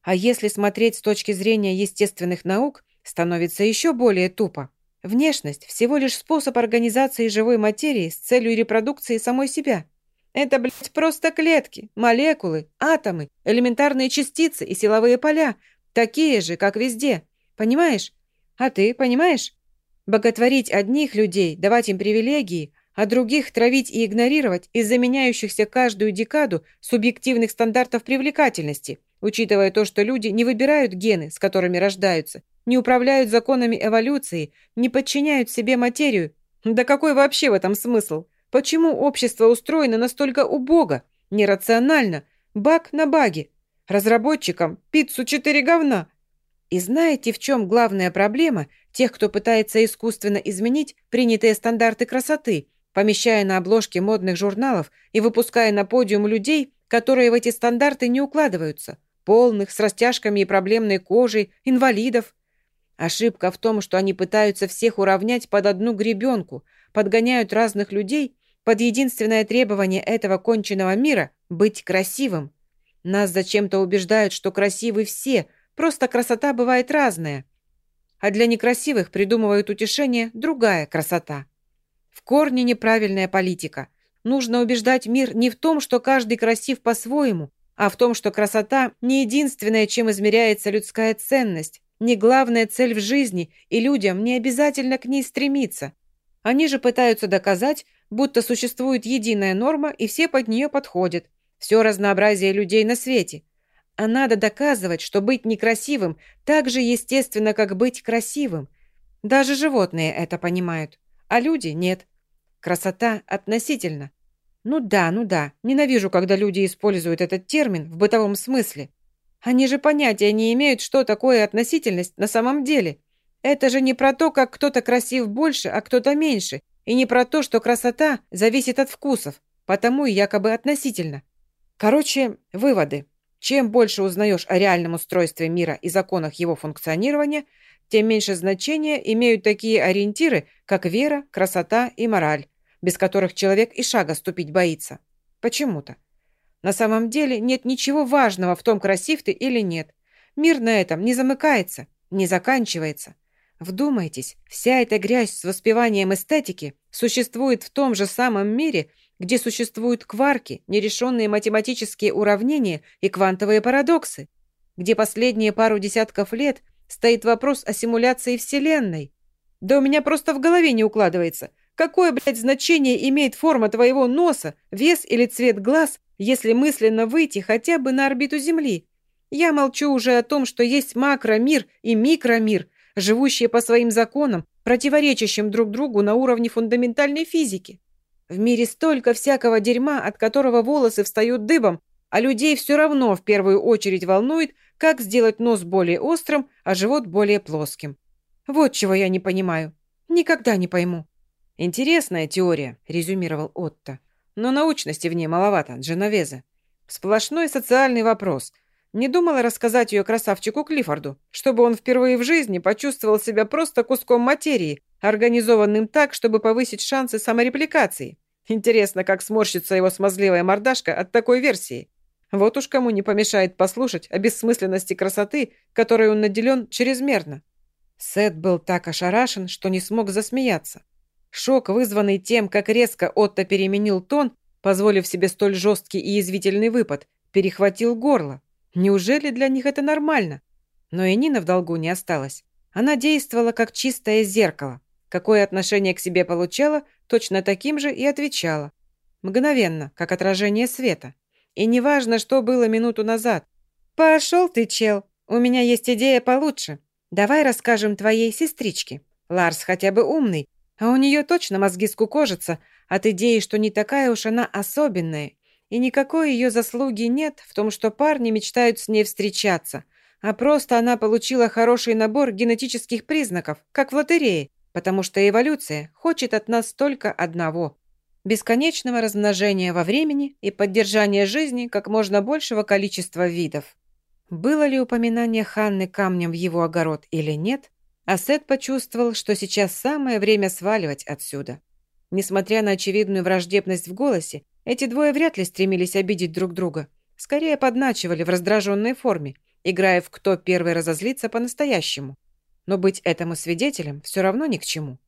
А если смотреть с точки зрения естественных наук, становится еще более тупо. Внешность – всего лишь способ организации живой материи с целью репродукции самой себя. Это, блядь, просто клетки, молекулы, атомы, элементарные частицы и силовые поля, Такие же, как везде. Понимаешь? А ты понимаешь? Боготворить одних людей, давать им привилегии, а других травить и игнорировать из-за меняющихся каждую декаду субъективных стандартов привлекательности, учитывая то, что люди не выбирают гены, с которыми рождаются, не управляют законами эволюции, не подчиняют себе материю. Да какой вообще в этом смысл? Почему общество устроено настолько убого, нерационально, баг на баге? Разработчикам пиццу четыре говна. И знаете, в чем главная проблема тех, кто пытается искусственно изменить принятые стандарты красоты, помещая на обложки модных журналов и выпуская на подиум людей, которые в эти стандарты не укладываются, полных, с растяжками и проблемной кожей, инвалидов. Ошибка в том, что они пытаются всех уравнять под одну гребенку, подгоняют разных людей под единственное требование этого конченного мира – быть красивым. Нас зачем-то убеждают, что красивы все, просто красота бывает разная. А для некрасивых придумывают утешение другая красота. В корне неправильная политика. Нужно убеждать мир не в том, что каждый красив по-своему, а в том, что красота не единственное, чем измеряется людская ценность, не главная цель в жизни, и людям не обязательно к ней стремиться. Они же пытаются доказать, будто существует единая норма, и все под нее подходят, все разнообразие людей на свете. А надо доказывать, что быть некрасивым так же естественно, как быть красивым. Даже животные это понимают, а люди нет. Красота относительно. Ну да, ну да, ненавижу, когда люди используют этот термин в бытовом смысле. Они же понятия не имеют, что такое относительность на самом деле. Это же не про то, как кто-то красив больше, а кто-то меньше, и не про то, что красота зависит от вкусов, потому и якобы относительно. Короче, выводы. Чем больше узнаешь о реальном устройстве мира и законах его функционирования, тем меньше значения имеют такие ориентиры, как вера, красота и мораль, без которых человек и шага ступить боится. Почему-то. На самом деле нет ничего важного в том, красив ты или нет. Мир на этом не замыкается, не заканчивается. Вдумайтесь, вся эта грязь с воспеванием эстетики существует в том же самом мире, где существуют кварки, нерешенные математические уравнения и квантовые парадоксы, где последние пару десятков лет стоит вопрос о симуляции Вселенной. Да у меня просто в голове не укладывается. Какое, блядь, значение имеет форма твоего носа, вес или цвет глаз, если мысленно выйти хотя бы на орбиту Земли? Я молчу уже о том, что есть макромир и микромир, живущие по своим законам, противоречащим друг другу на уровне фундаментальной физики. В мире столько всякого дерьма, от которого волосы встают дыбом, а людей все равно в первую очередь волнует, как сделать нос более острым, а живот более плоским. Вот чего я не понимаю. Никогда не пойму. «Интересная теория», – резюмировал Отто. «Но научности в ней маловато, Дженовезе. Сплошной социальный вопрос. Не думала рассказать ее красавчику Клиффорду, чтобы он впервые в жизни почувствовал себя просто куском материи, организованным так, чтобы повысить шансы саморепликации. Интересно, как сморщится его смазливая мордашка от такой версии. Вот уж кому не помешает послушать о бессмысленности красоты, которой он наделен чрезмерно. Сет был так ошарашен, что не смог засмеяться. Шок, вызванный тем, как резко Отто переменил тон, позволив себе столь жесткий и язвительный выпад, перехватил горло. Неужели для них это нормально? Но и Нина в долгу не осталась. Она действовала как чистое зеркало. Какое отношение к себе получала, точно таким же и отвечала. Мгновенно, как отражение света. И неважно, что было минуту назад. «Пошел ты, чел, у меня есть идея получше. Давай расскажем твоей сестричке. Ларс хотя бы умный, а у нее точно мозги скукожатся от идеи, что не такая уж она особенная, и никакой ее заслуги нет в том, что парни мечтают с ней встречаться, а просто она получила хороший набор генетических признаков, как в лотерее, потому что эволюция хочет от нас только одного – бесконечного размножения во времени и поддержания жизни как можно большего количества видов. Было ли упоминание Ханны камнем в его огород или нет, Асет почувствовал, что сейчас самое время сваливать отсюда. Несмотря на очевидную враждебность в голосе, эти двое вряд ли стремились обидеть друг друга. Скорее подначивали в раздраженной форме, играя в кто первый разозлится по-настоящему но быть этому свидетелем все равно ни к чему.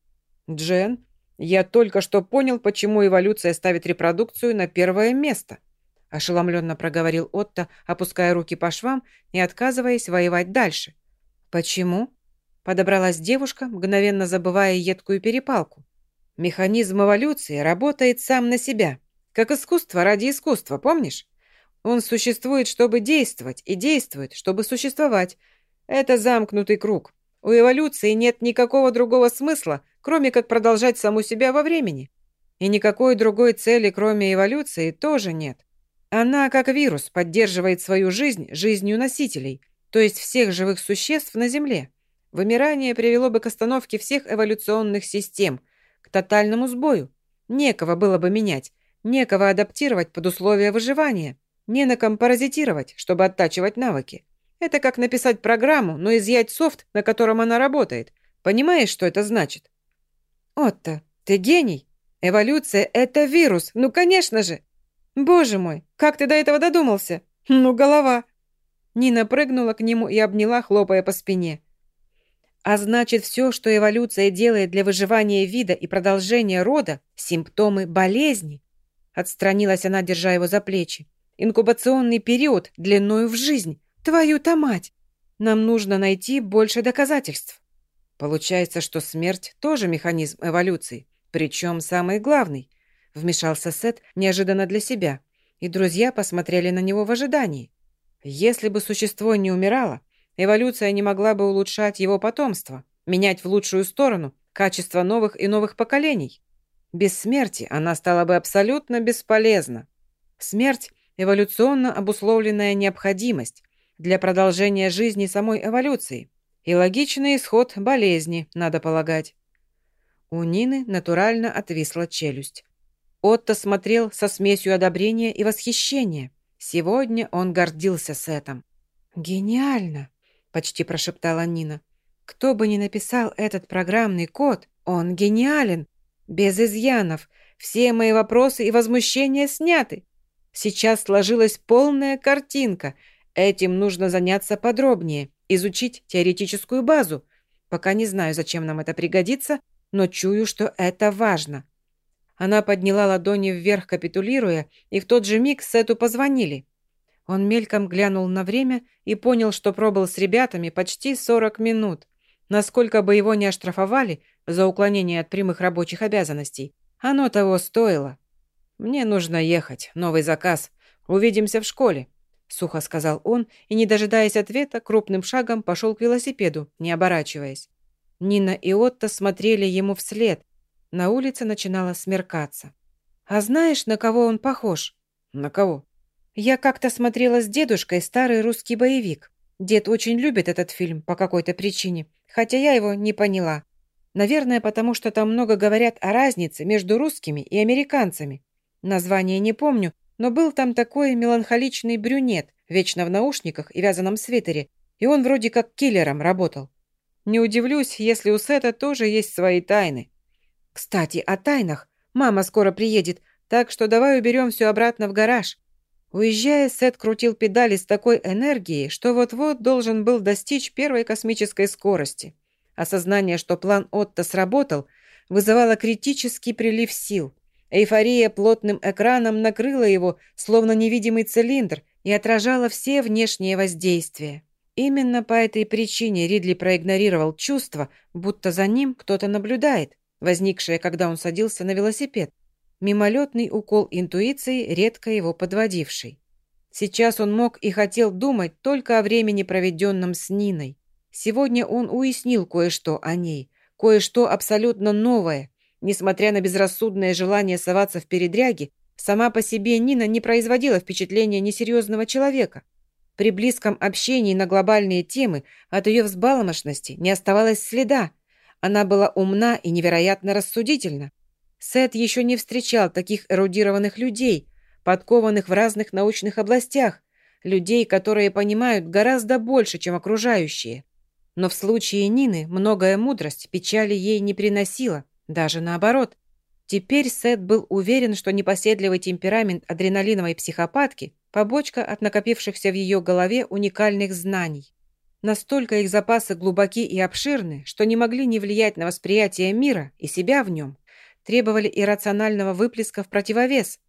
Джен, я только что понял, почему эволюция ставит репродукцию на первое место, ошеломленно проговорил Отто, опуская руки по швам и отказываясь воевать дальше. Почему? Подобралась девушка, мгновенно забывая едкую перепалку. Механизм эволюции работает сам на себя, как искусство ради искусства, помнишь? Он существует, чтобы действовать, и действует, чтобы существовать. Это замкнутый круг. У эволюции нет никакого другого смысла, кроме как продолжать саму себя во времени. И никакой другой цели, кроме эволюции, тоже нет. Она, как вирус, поддерживает свою жизнь жизнью носителей, то есть всех живых существ на Земле. Вымирание привело бы к остановке всех эволюционных систем, к тотальному сбою. Некого было бы менять, некого адаптировать под условия выживания, не на ком паразитировать, чтобы оттачивать навыки. Это как написать программу, но изъять софт, на котором она работает. Понимаешь, что это значит? Отто, ты гений. Эволюция — это вирус, ну, конечно же. Боже мой, как ты до этого додумался? Ну, голова. Нина прыгнула к нему и обняла, хлопая по спине. А значит, все, что эволюция делает для выживания вида и продолжения рода – симптомы болезни. Отстранилась она, держа его за плечи. Инкубационный период длиною в жизнь. Твою-то мать! Нам нужно найти больше доказательств. Получается, что смерть тоже механизм эволюции, причем самый главный. Вмешался Сет неожиданно для себя, и друзья посмотрели на него в ожидании. Если бы существо не умирало, Эволюция не могла бы улучшать его потомство, менять в лучшую сторону качество новых и новых поколений. Без смерти она стала бы абсолютно бесполезна. Смерть – эволюционно обусловленная необходимость для продолжения жизни самой эволюции и логичный исход болезни, надо полагать. У Нины натурально отвисла челюсть. Отто смотрел со смесью одобрения и восхищения. Сегодня он гордился с этим. «Гениально!» Почти прошептала Нина. Кто бы ни написал этот программный код, он гениален. Без изъянов. Все мои вопросы и возмущения сняты. Сейчас сложилась полная картинка. Этим нужно заняться подробнее, изучить теоретическую базу. Пока не знаю, зачем нам это пригодится, но чую, что это важно. Она подняла ладони вверх, капитулируя, и в тот же миг Сету позвонили. Он мельком глянул на время и понял, что пробыл с ребятами почти 40 минут. Насколько бы его не оштрафовали за уклонение от прямых рабочих обязанностей, оно того стоило. «Мне нужно ехать. Новый заказ. Увидимся в школе», — сухо сказал он и, не дожидаясь ответа, крупным шагом пошел к велосипеду, не оборачиваясь. Нина и Отто смотрели ему вслед. На улице начинало смеркаться. «А знаешь, на кого он похож?» «На кого?» Я как-то смотрела с дедушкой старый русский боевик. Дед очень любит этот фильм по какой-то причине, хотя я его не поняла. Наверное, потому что там много говорят о разнице между русскими и американцами. Название не помню, но был там такой меланхоличный брюнет, вечно в наушниках и вязаном свитере, и он вроде как киллером работал. Не удивлюсь, если у Сета тоже есть свои тайны. Кстати, о тайнах. Мама скоро приедет, так что давай уберем все обратно в гараж. Уезжая, Сет крутил педали с такой энергией, что вот-вот должен был достичь первой космической скорости. Осознание, что план Отто сработал, вызывало критический прилив сил. Эйфория плотным экраном накрыла его, словно невидимый цилиндр, и отражала все внешние воздействия. Именно по этой причине Ридли проигнорировал чувство, будто за ним кто-то наблюдает, возникшее, когда он садился на велосипед мимолетный укол интуиции, редко его подводивший. Сейчас он мог и хотел думать только о времени, проведенном с Ниной. Сегодня он уяснил кое-что о ней, кое-что абсолютно новое. Несмотря на безрассудное желание соваться в передряги, сама по себе Нина не производила впечатления несерьезного человека. При близком общении на глобальные темы от ее взбаломошности не оставалось следа. Она была умна и невероятно рассудительна. Сет еще не встречал таких эрудированных людей, подкованных в разных научных областях, людей, которые понимают гораздо больше, чем окружающие. Но в случае Нины многое мудрость печали ей не приносила, даже наоборот. Теперь Сет был уверен, что непоседливый темперамент адреналиновой психопатки – побочка от накопившихся в ее голове уникальных знаний. Настолько их запасы глубоки и обширны, что не могли не влиять на восприятие мира и себя в нем требовали иррационального выплеска в противовес.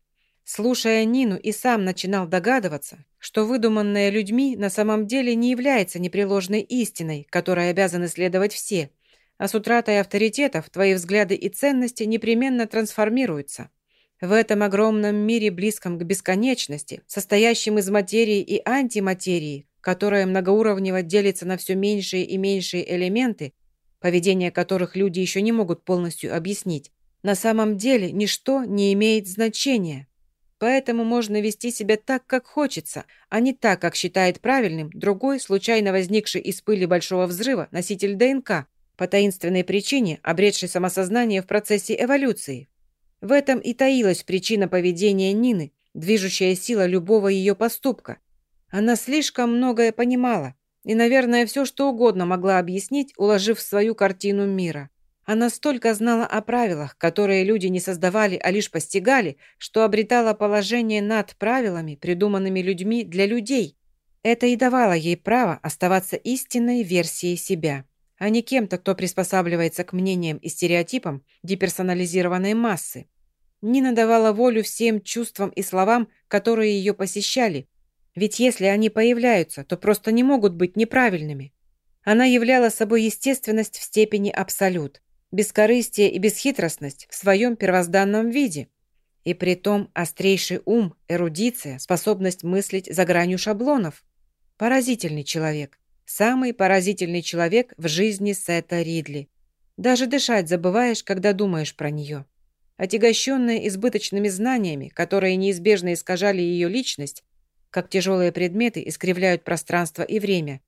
Слушая Нину, и сам начинал догадываться, что выдуманное людьми на самом деле не является непреложной истиной, которой обязаны следовать все, А с утратой авторитетов твои взгляды и ценности непременно трансформируются. В этом огромном мире, близком к бесконечности, состоящем из материи и антиматерии, которая многоуровнево делится на все меньшие и меньшие элементы, поведение которых люди еще не могут полностью объяснить, на самом деле ничто не имеет значения. Поэтому можно вести себя так, как хочется, а не так, как считает правильным другой, случайно возникший из пыли большого взрыва, носитель ДНК, по таинственной причине, обретший самосознание в процессе эволюции. В этом и таилась причина поведения Нины, движущая сила любого ее поступка. Она слишком многое понимала и, наверное, все что угодно могла объяснить, уложив в свою картину мира. Она столько знала о правилах, которые люди не создавали, а лишь постигали, что обретала положение над правилами, придуманными людьми для людей. Это и давало ей право оставаться истинной версией себя, а не кем-то, кто приспосабливается к мнениям и стереотипам деперсонализированной массы. Нина давала волю всем чувствам и словам, которые ее посещали, ведь если они появляются, то просто не могут быть неправильными. Она являла собой естественность в степени абсолют бескорыстие и бесхитростность в своем первозданном виде. И при том острейший ум, эрудиция, способность мыслить за гранью шаблонов. Поразительный человек. Самый поразительный человек в жизни Сета Ридли. Даже дышать забываешь, когда думаешь про нее. Отягощенная избыточными знаниями, которые неизбежно искажали ее личность, как тяжелые предметы искривляют пространство и время,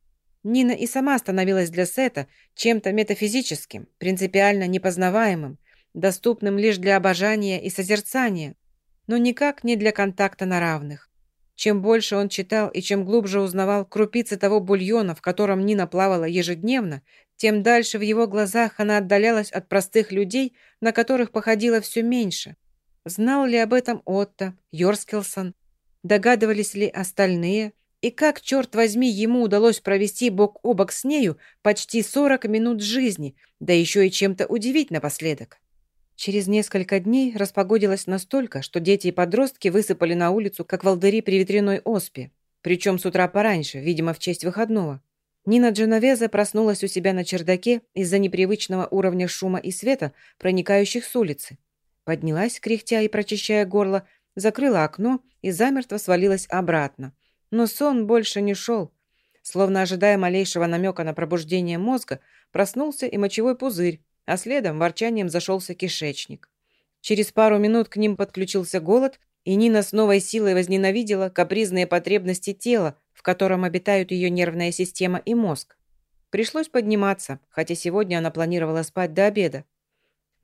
Нина и сама становилась для Сета чем-то метафизическим, принципиально непознаваемым, доступным лишь для обожания и созерцания, но никак не для контакта на равных. Чем больше он читал и чем глубже узнавал крупицы того бульона, в котором Нина плавала ежедневно, тем дальше в его глазах она отдалялась от простых людей, на которых походила все меньше. Знал ли об этом Отто, Йорскелсон? Догадывались ли остальные? И как, черт возьми, ему удалось провести бок о бок с нею почти 40 минут жизни, да еще и чем-то удивить напоследок. Через несколько дней распогодилось настолько, что дети и подростки высыпали на улицу, как волдыри при ветряной оспе. Причем с утра пораньше, видимо, в честь выходного. Нина Дженовеза проснулась у себя на чердаке из-за непривычного уровня шума и света, проникающих с улицы. Поднялась, кряхтя и прочищая горло, закрыла окно и замертво свалилась обратно, но сон больше не шел. Словно ожидая малейшего намека на пробуждение мозга, проснулся и мочевой пузырь, а следом ворчанием зашелся кишечник. Через пару минут к ним подключился голод, и Нина с новой силой возненавидела капризные потребности тела, в котором обитают ее нервная система и мозг. Пришлось подниматься, хотя сегодня она планировала спать до обеда.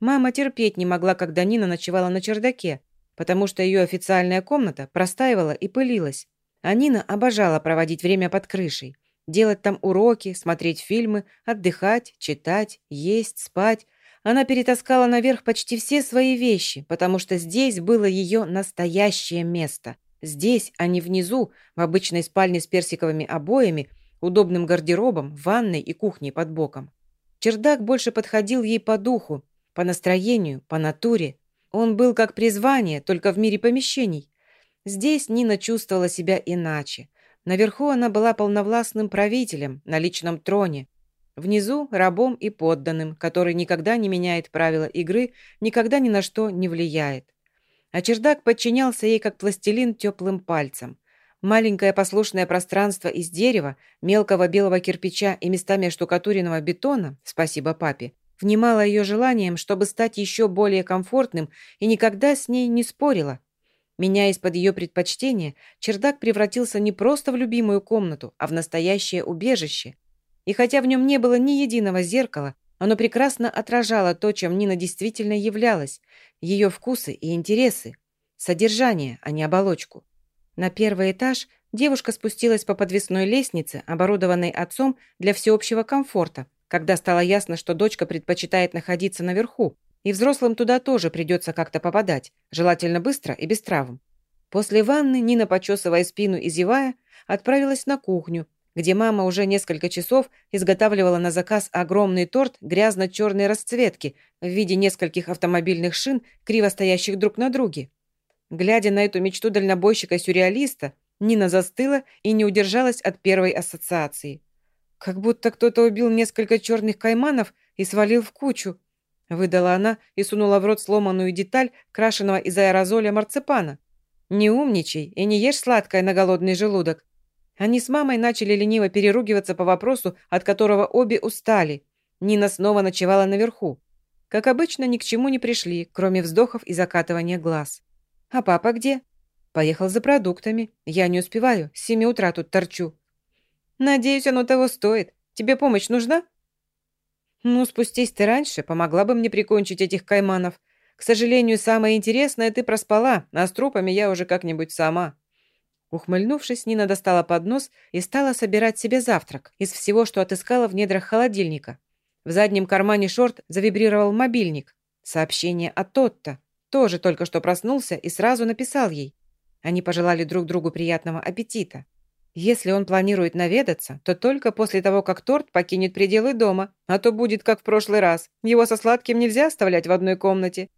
Мама терпеть не могла, когда Нина ночевала на чердаке, потому что ее официальная комната простаивала и пылилась. А Нина обожала проводить время под крышей, делать там уроки, смотреть фильмы, отдыхать, читать, есть, спать. Она перетаскала наверх почти все свои вещи, потому что здесь было ее настоящее место. Здесь, а не внизу, в обычной спальне с персиковыми обоями, удобным гардеробом, ванной и кухней под боком. Чердак больше подходил ей по духу, по настроению, по натуре. Он был как призвание, только в мире помещений. Здесь Нина чувствовала себя иначе. Наверху она была полновластным правителем на личном троне. Внизу – рабом и подданным, который никогда не меняет правила игры, никогда ни на что не влияет. А чердак подчинялся ей как пластилин теплым пальцем. Маленькое послушное пространство из дерева, мелкого белого кирпича и местами штукатуренного бетона, спасибо папе, внимало ее желанием, чтобы стать еще более комфортным и никогда с ней не спорила, Меняясь под ее предпочтение, чердак превратился не просто в любимую комнату, а в настоящее убежище. И хотя в нем не было ни единого зеркала, оно прекрасно отражало то, чем Нина действительно являлась, ее вкусы и интересы, содержание, а не оболочку. На первый этаж девушка спустилась по подвесной лестнице, оборудованной отцом для всеобщего комфорта, когда стало ясно, что дочка предпочитает находиться наверху, и взрослым туда тоже придется как-то попадать, желательно быстро и без травм. После ванны Нина, почесывая спину и зевая, отправилась на кухню, где мама уже несколько часов изготавливала на заказ огромный торт грязно-черной расцветки в виде нескольких автомобильных шин, криво стоящих друг на друге. Глядя на эту мечту дальнобойщика-сюрреалиста, Нина застыла и не удержалась от первой ассоциации. Как будто кто-то убил несколько черных кайманов и свалил в кучу», — выдала она и сунула в рот сломанную деталь крашеного из аэрозоля марципана. «Не умничай и не ешь сладкое на голодный желудок». Они с мамой начали лениво переругиваться по вопросу, от которого обе устали. Нина снова ночевала наверху. Как обычно, ни к чему не пришли, кроме вздохов и закатывания глаз. «А папа где?» «Поехал за продуктами. Я не успеваю. С семи утра тут торчу». «Надеюсь, оно того стоит. Тебе помощь нужна?» «Ну, спустись ты раньше, помогла бы мне прикончить этих кайманов. К сожалению, самое интересное ты проспала, а с трупами я уже как-нибудь сама». Ухмыльнувшись, Нина достала поднос и стала собирать себе завтрак из всего, что отыскала в недрах холодильника. В заднем кармане шорт завибрировал мобильник. Сообщение от Тотта. Тоже только что проснулся и сразу написал ей. Они пожелали друг другу приятного аппетита. Если он планирует наведаться, то только после того, как торт покинет пределы дома, а то будет как в прошлый раз. Его со сладким нельзя оставлять в одной комнате.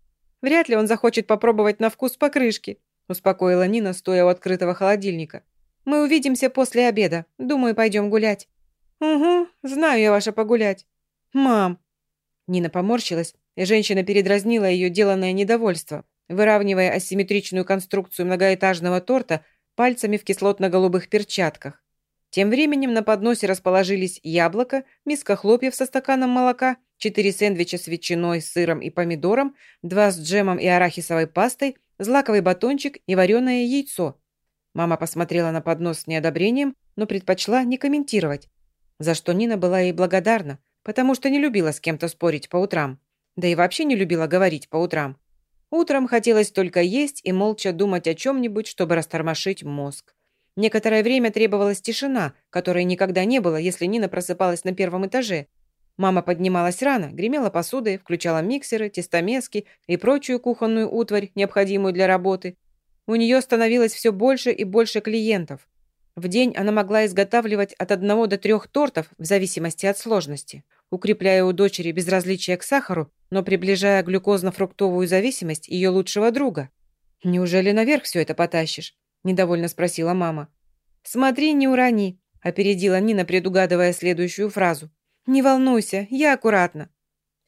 Вряд ли он захочет попробовать на вкус покрышки, успокоила Нина, стоя у открытого холодильника. Мы увидимся после обеда. Думаю, пойдем гулять. Угу, знаю я ваше погулять. «Мам!» Нина поморщилась, и женщина передразнила ее деланное недовольство, выравнивая асимметричную конструкцию многоэтажного торта пальцами в кислотно-голубых перчатках. Тем временем на подносе расположились яблоко, миска хлопьев со стаканом молока, четыре сэндвича с ветчиной, сыром и помидором, два с джемом и арахисовой пастой, злаковый батончик и вареное яйцо. Мама посмотрела на поднос с неодобрением, но предпочла не комментировать, за что Нина была ей благодарна – потому что не любила с кем-то спорить по утрам. Да и вообще не любила говорить по утрам. Утром хотелось только есть и молча думать о чем-нибудь, чтобы растормошить мозг. Некоторое время требовалась тишина, которой никогда не было, если Нина просыпалась на первом этаже. Мама поднималась рано, гремела посудой, включала миксеры, тестомески и прочую кухонную утварь, необходимую для работы. У нее становилось все больше и больше клиентов. В день она могла изготавливать от одного до трех тортов в зависимости от сложности, укрепляя у дочери безразличие к сахару, но приближая глюкозно-фруктовую зависимость ее лучшего друга. «Неужели наверх все это потащишь?» – недовольно спросила мама. «Смотри, не урони», – опередила Нина, предугадывая следующую фразу. «Не волнуйся, я аккуратно».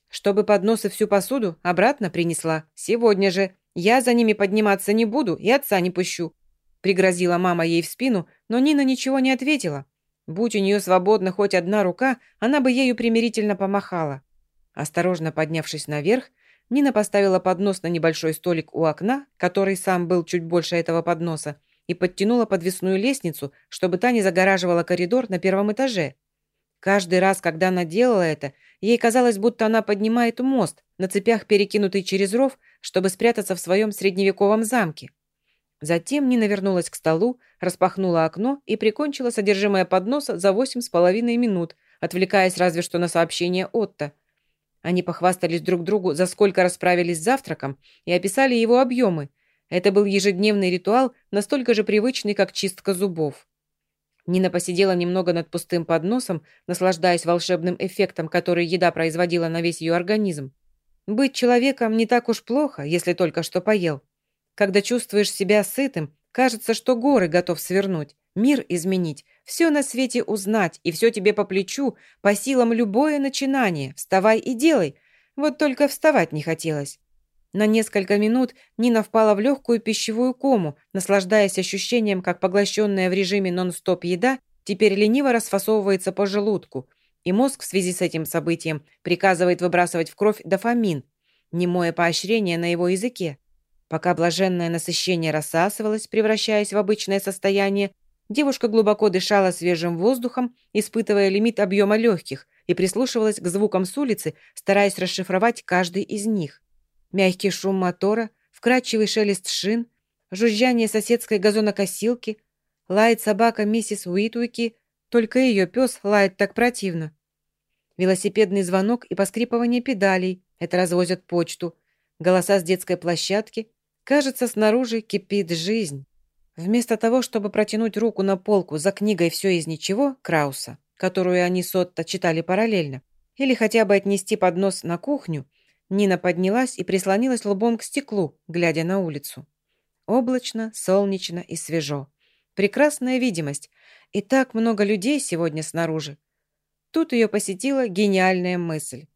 Чтобы поднос и всю посуду обратно принесла. Сегодня же. Я за ними подниматься не буду и отца не пущу. Пригрозила мама ей в спину, но Нина ничего не ответила. Будь у нее свободна хоть одна рука, она бы ею примирительно помахала. Осторожно поднявшись наверх, Нина поставила поднос на небольшой столик у окна, который сам был чуть больше этого подноса, и подтянула подвесную лестницу, чтобы та не загораживала коридор на первом этаже. Каждый раз, когда она делала это, ей казалось, будто она поднимает мост, на цепях перекинутый через ров, чтобы спрятаться в своем средневековом замке. Затем Нина вернулась к столу, распахнула окно и прикончила содержимое подноса за восемь с половиной минут, отвлекаясь разве что на сообщение Отто. Они похвастались друг другу, за сколько расправились с завтраком, и описали его объемы. Это был ежедневный ритуал, настолько же привычный, как чистка зубов. Нина посидела немного над пустым подносом, наслаждаясь волшебным эффектом, который еда производила на весь ее организм. Быть человеком не так уж плохо, если только что поел. Когда чувствуешь себя сытым, кажется, что горы готов свернуть, мир изменить, все на свете узнать, и все тебе по плечу, по силам любое начинание. Вставай и делай. Вот только вставать не хотелось. На несколько минут Нина впала в легкую пищевую кому, наслаждаясь ощущением, как поглощенная в режиме нон-стоп еда теперь лениво расфасовывается по желудку, и мозг в связи с этим событием приказывает выбрасывать в кровь дофамин, немое поощрение на его языке. Пока блаженное насыщение рассасывалось, превращаясь в обычное состояние, девушка глубоко дышала свежим воздухом, испытывая лимит объема легких, и прислушивалась к звукам с улицы, стараясь расшифровать каждый из них. Мягкий шум мотора, вкрадчивый шелест шин, жужжание соседской газонокосилки, лает собака миссис Уитуики, только ее пес лает так противно. Велосипедный звонок и поскрипывание педалей – это развозят почту. Голоса с детской площадки, Кажется, снаружи кипит жизнь. Вместо того, чтобы протянуть руку на полку за книгой «Все из ничего» Крауса, которую они с Отто читали параллельно, или хотя бы отнести поднос на кухню, Нина поднялась и прислонилась лбом к стеклу, глядя на улицу. Облачно, солнечно и свежо. Прекрасная видимость. И так много людей сегодня снаружи. Тут ее посетила гениальная мысль.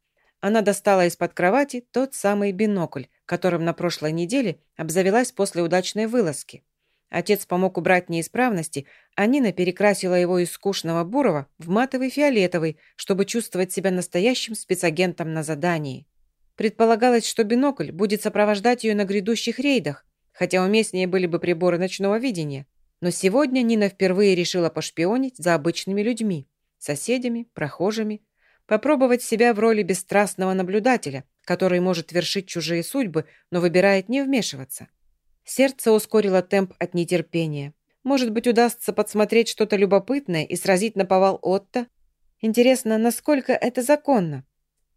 Она достала из-под кровати тот самый бинокль, которым на прошлой неделе обзавелась после удачной вылазки. Отец помог убрать неисправности, а Нина перекрасила его из скучного бурого в матовый фиолетовый, чтобы чувствовать себя настоящим спецагентом на задании. Предполагалось, что бинокль будет сопровождать ее на грядущих рейдах, хотя уместнее были бы приборы ночного видения. Но сегодня Нина впервые решила пошпионить за обычными людьми, соседями, прохожими, попробовать себя в роли бесстрастного наблюдателя, который может вершить чужие судьбы, но выбирает не вмешиваться. Сердце ускорило темп от нетерпения. Может быть, удастся подсмотреть что-то любопытное и сразить наповал Отто? Интересно, насколько это законно?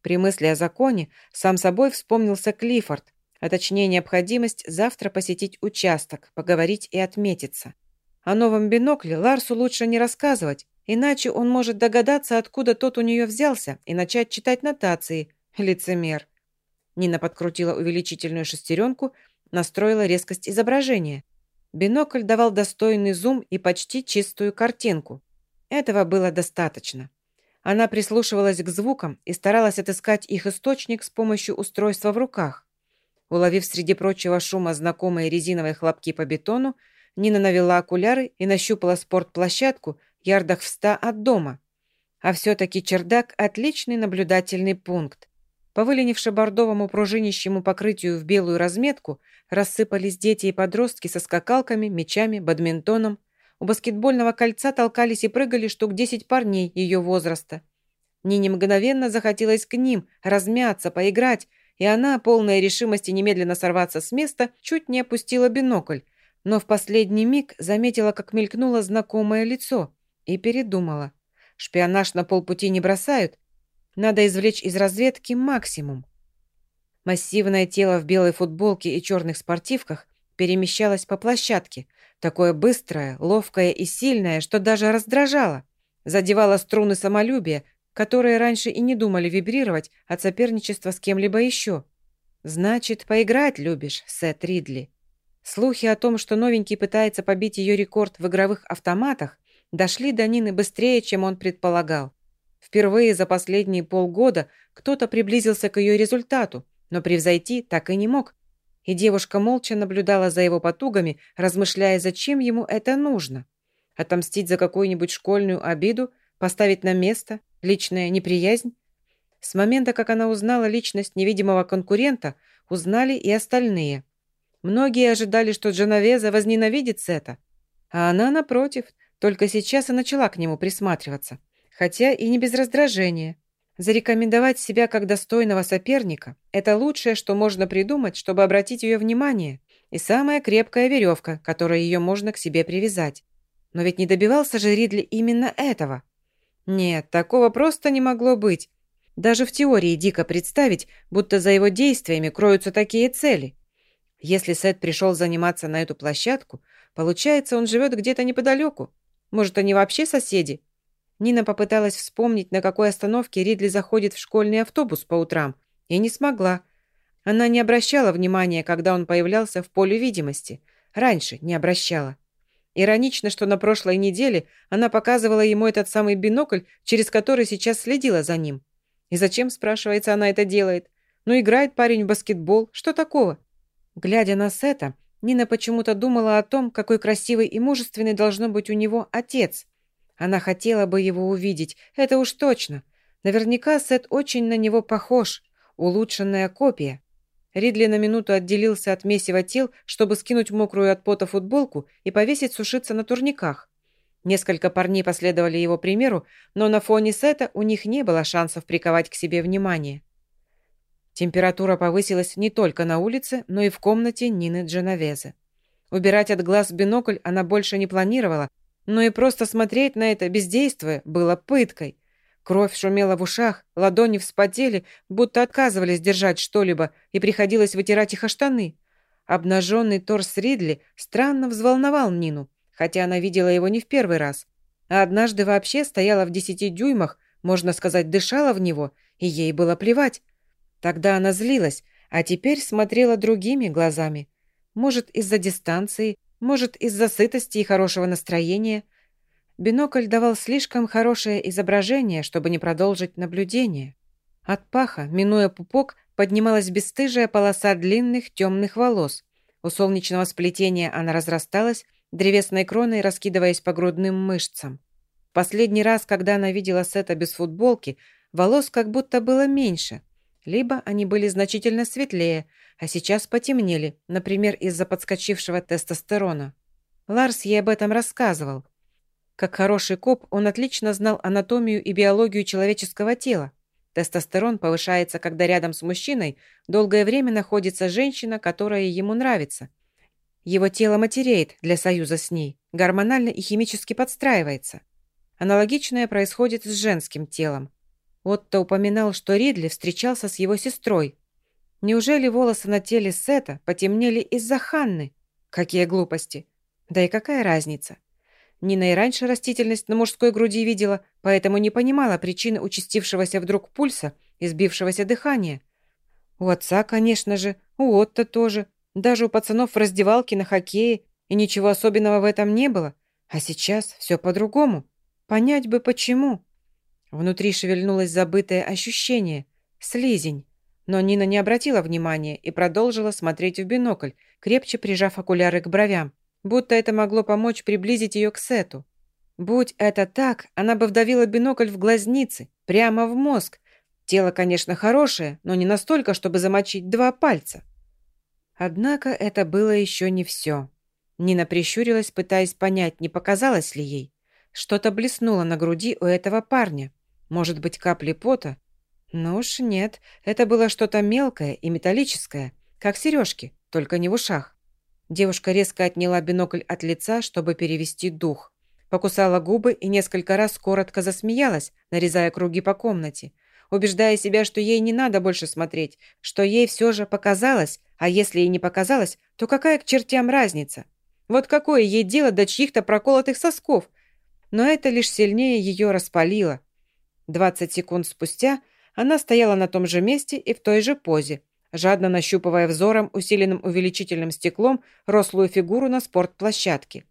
При мысли о законе сам собой вспомнился Клиффорд, а точнее необходимость завтра посетить участок, поговорить и отметиться. О новом бинокле Ларсу лучше не рассказывать, иначе он может догадаться, откуда тот у нее взялся, и начать читать нотации. Лицемер. Нина подкрутила увеличительную шестеренку настроила резкость изображения. Бинокль давал достойный зум и почти чистую картинку. Этого было достаточно. Она прислушивалась к звукам и старалась отыскать их источник с помощью устройства в руках. Уловив среди прочего шума знакомые резиновые хлопки по бетону, Нина навела окуляры и нащупала спортплощадку ярдах в ста от дома. А все-таки чердак – отличный наблюдательный пункт. По выленивше-бордовому пружинищему покрытию в белую разметку рассыпались дети и подростки со скакалками, мечами, бадминтоном. У баскетбольного кольца толкались и прыгали штук десять парней ее возраста. Нине мгновенно захотелось к ним, размяться, поиграть, и она, полная решимости немедленно сорваться с места, чуть не опустила бинокль, но в последний миг заметила, как мелькнуло знакомое лицо, и передумала. Шпионаж на полпути не бросают, надо извлечь из разведки максимум. Массивное тело в белой футболке и черных спортивках перемещалось по площадке, такое быстрое, ловкое и сильное, что даже раздражало. Задевало струны самолюбия, которые раньше и не думали вибрировать от соперничества с кем-либо еще. «Значит, поиграть любишь, Сет Ридли». Слухи о том, что новенький пытается побить ее рекорд в игровых автоматах, дошли до Нины быстрее, чем он предполагал. Впервые за последние полгода кто-то приблизился к ее результату, но превзойти так и не мог. И девушка молча наблюдала за его потугами, размышляя, зачем ему это нужно. Отомстить за какую-нибудь школьную обиду, поставить на место, личная неприязнь? С момента, как она узнала личность невидимого конкурента, узнали и остальные. Многие ожидали, что Дженовеза возненавидит Сета. А она, напротив, только сейчас и начала к нему присматриваться хотя и не без раздражения. Зарекомендовать себя как достойного соперника – это лучшее, что можно придумать, чтобы обратить ее внимание, и самая крепкая веревка, которой ее можно к себе привязать. Но ведь не добивался же Ридли именно этого. Нет, такого просто не могло быть. Даже в теории дико представить, будто за его действиями кроются такие цели. Если Сет пришел заниматься на эту площадку, получается, он живет где-то неподалеку. Может, они вообще соседи? Нина попыталась вспомнить, на какой остановке Ридли заходит в школьный автобус по утрам, и не смогла. Она не обращала внимания, когда он появлялся в поле видимости. Раньше не обращала. Иронично, что на прошлой неделе она показывала ему этот самый бинокль, через который сейчас следила за ним. И зачем, спрашивается, она это делает? Ну, играет парень в баскетбол, что такого? Глядя на Сета, Нина почему-то думала о том, какой красивый и мужественный должно быть у него отец. Она хотела бы его увидеть, это уж точно. Наверняка Сет очень на него похож. Улучшенная копия. Ридли на минуту отделился от месива тел, чтобы скинуть мокрую от пота футболку и повесить сушиться на турниках. Несколько парней последовали его примеру, но на фоне Сета у них не было шансов приковать к себе внимание. Температура повысилась не только на улице, но и в комнате Нины Дженовезе. Убирать от глаз бинокль она больше не планировала, но и просто смотреть на это бездействие было пыткой. Кровь шумела в ушах, ладони вспотели, будто отказывались держать что-либо, и приходилось вытирать их о штаны. Обнаженный торс Ридли странно взволновал Нину, хотя она видела его не в первый раз. А однажды вообще стояла в десяти дюймах, можно сказать, дышала в него, и ей было плевать. Тогда она злилась, а теперь смотрела другими глазами. Может, из-за дистанции, может, из-за сытости и хорошего настроения. Бинокль давал слишком хорошее изображение, чтобы не продолжить наблюдение. От паха, минуя пупок, поднималась бесстыжая полоса длинных темных волос. У солнечного сплетения она разрасталась, древесной кроной раскидываясь по грудным мышцам. Последний раз, когда она видела Сета без футболки, волос как будто было меньше. Либо они были значительно светлее, а сейчас потемнели, например, из-за подскочившего тестостерона. Ларс ей об этом рассказывал. Как хороший коп, он отлично знал анатомию и биологию человеческого тела. Тестостерон повышается, когда рядом с мужчиной долгое время находится женщина, которая ему нравится. Его тело матереет для союза с ней, гормонально и химически подстраивается. Аналогичное происходит с женским телом. Отто упоминал, что Ридли встречался с его сестрой. Неужели волосы на теле Сета потемнели из-за Ханны? Какие глупости! Да и какая разница? Нина и раньше растительность на мужской груди видела, поэтому не понимала причины участившегося вдруг пульса и сбившегося дыхания. У отца, конечно же, у Отто тоже, даже у пацанов в раздевалке на хоккее, и ничего особенного в этом не было. А сейчас все по-другому. Понять бы почему. Внутри шевельнулось забытое ощущение. Слизень. Но Нина не обратила внимания и продолжила смотреть в бинокль, крепче прижав окуляры к бровям, будто это могло помочь приблизить ее к Сету. Будь это так, она бы вдавила бинокль в глазницы, прямо в мозг. Тело, конечно, хорошее, но не настолько, чтобы замочить два пальца. Однако это было еще не все. Нина прищурилась, пытаясь понять, не показалось ли ей. Что-то блеснуло на груди у этого парня. Может быть, капли пота? Ну уж нет, это было что-то мелкое и металлическое, как сережки, только не в ушах. Девушка резко отняла бинокль от лица, чтобы перевести дух. Покусала губы и несколько раз коротко засмеялась, нарезая круги по комнате, убеждая себя, что ей не надо больше смотреть, что ей все же показалось, а если ей не показалось, то какая к чертям разница? Вот какое ей дело до чьих-то проколотых сосков, но это лишь сильнее ее распалило. 20 секунд спустя она стояла на том же месте и в той же позе, жадно нащупывая взором, усиленным увеличительным стеклом, рослую фигуру на спортплощадке.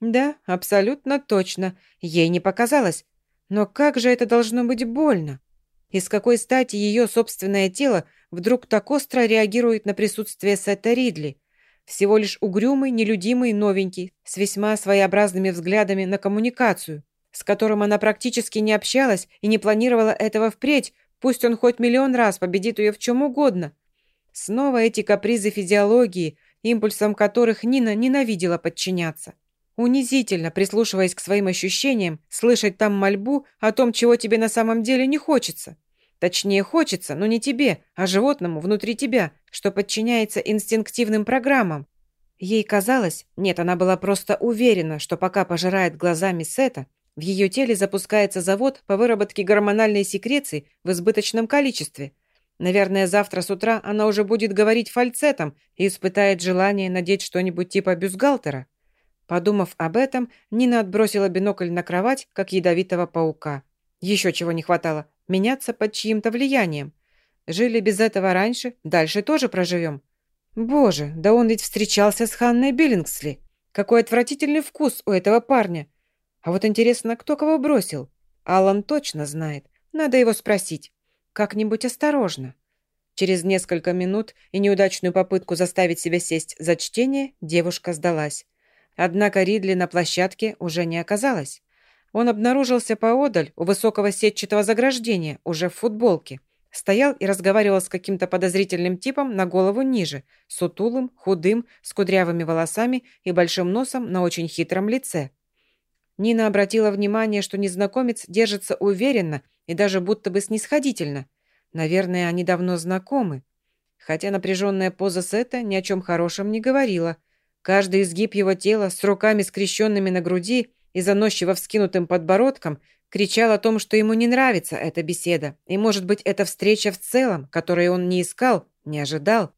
Да, абсолютно точно, ей не показалось. Но как же это должно быть больно? И с какой стати ее собственное тело вдруг так остро реагирует на присутствие Сета Ридли? Всего лишь угрюмый, нелюдимый, новенький, с весьма своеобразными взглядами на коммуникацию, с которым она практически не общалась и не планировала этого впредь, пусть он хоть миллион раз победит ее в чем угодно. Снова эти капризы физиологии, импульсам которых Нина ненавидела подчиняться. Унизительно, прислушиваясь к своим ощущениям, слышать там мольбу о том, чего тебе на самом деле не хочется. Точнее, хочется, но не тебе, а животному внутри тебя, что подчиняется инстинктивным программам. Ей казалось, нет, она была просто уверена, что пока пожирает глазами Сета, в ее теле запускается завод по выработке гормональной секреции в избыточном количестве. Наверное, завтра с утра она уже будет говорить фальцетом и испытает желание надеть что-нибудь типа бюстгальтера. Подумав об этом, Нина отбросила бинокль на кровать, как ядовитого паука. Еще чего не хватало меняться под чьим-то влиянием. Жили без этого раньше, дальше тоже проживем. Боже, да он ведь встречался с Ханной Биллингсли. Какой отвратительный вкус у этого парня. А вот интересно, кто кого бросил? Алан точно знает. Надо его спросить. Как-нибудь осторожно. Через несколько минут и неудачную попытку заставить себя сесть за чтение девушка сдалась. Однако Ридли на площадке уже не оказалось. Он обнаружился поодаль, у высокого сетчатого заграждения, уже в футболке. Стоял и разговаривал с каким-то подозрительным типом на голову ниже, сутулым, худым, с кудрявыми волосами и большим носом на очень хитром лице. Нина обратила внимание, что незнакомец держится уверенно и даже будто бы снисходительно. Наверное, они давно знакомы. Хотя напряженная поза Сета ни о чем хорошем не говорила. Каждый изгиб его тела с руками скрещенными на груди и заносчиво вскинутым подбородком кричал о том, что ему не нравится эта беседа, и, может быть, эта встреча в целом, которой он не искал, не ожидал.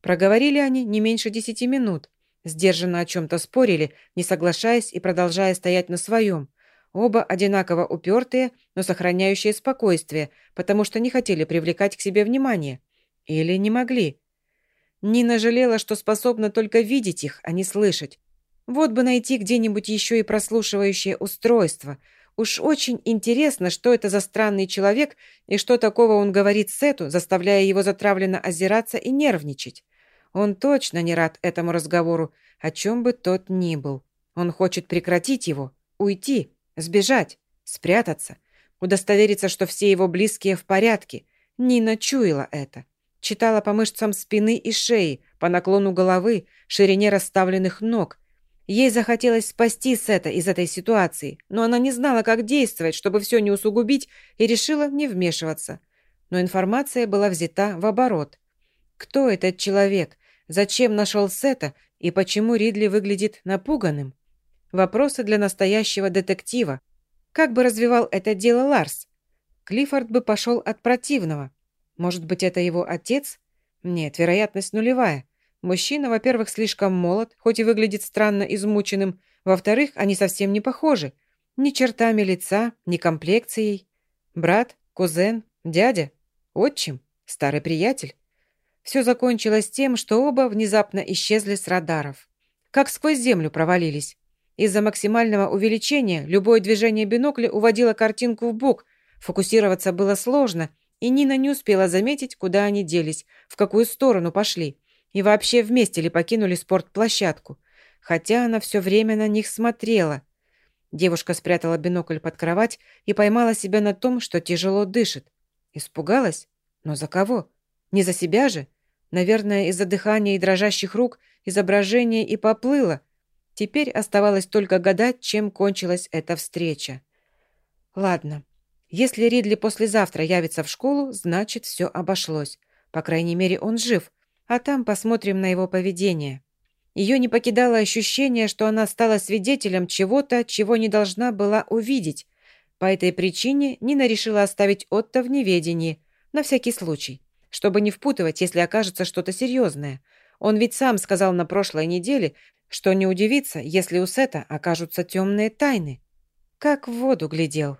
Проговорили они не меньше десяти минут. Сдержанно о чем-то спорили, не соглашаясь и продолжая стоять на своем. Оба одинаково упертые, но сохраняющие спокойствие, потому что не хотели привлекать к себе внимание. Или не могли. Нина жалела, что способна только видеть их, а не слышать. Вот бы найти где-нибудь еще и прослушивающее устройство. Уж очень интересно, что это за странный человек и что такого он говорит Сету, заставляя его затравленно озираться и нервничать. Он точно не рад этому разговору, о чем бы тот ни был. Он хочет прекратить его, уйти, сбежать, спрятаться, удостовериться, что все его близкие в порядке. Нина чуяла это. Читала по мышцам спины и шеи, по наклону головы, ширине расставленных ног – Ей захотелось спасти Сета из этой ситуации, но она не знала, как действовать, чтобы все не усугубить, и решила не вмешиваться. Но информация была взята в оборот. Кто этот человек? Зачем нашел Сета? И почему Ридли выглядит напуганным? Вопросы для настоящего детектива. Как бы развивал это дело Ларс? Клиффорд бы пошел от противного. Может быть, это его отец? Нет, вероятность нулевая. Мужчина, во-первых, слишком молод, хоть и выглядит странно измученным. Во-вторых, они совсем не похожи. Ни чертами лица, ни комплекцией. Брат, кузен, дядя, отчим, старый приятель. Все закончилось тем, что оба внезапно исчезли с радаров. Как сквозь землю провалились. Из-за максимального увеличения любое движение бинокля уводило картинку в бок. Фокусироваться было сложно, и Нина не успела заметить, куда они делись, в какую сторону пошли. И вообще вместе ли покинули спортплощадку? Хотя она все время на них смотрела. Девушка спрятала бинокль под кровать и поймала себя на том, что тяжело дышит. Испугалась? Но за кого? Не за себя же? Наверное, из-за дыхания и дрожащих рук изображение и поплыло. Теперь оставалось только гадать, чем кончилась эта встреча. Ладно. Если Ридли послезавтра явится в школу, значит, все обошлось. По крайней мере, он жив, а там посмотрим на его поведение. Ее не покидало ощущение, что она стала свидетелем чего-то, чего не должна была увидеть. По этой причине Нина решила оставить Отто в неведении, на всякий случай, чтобы не впутывать, если окажется что-то серьезное. Он ведь сам сказал на прошлой неделе, что не удивится, если у Сета окажутся темные тайны. Как в воду глядел.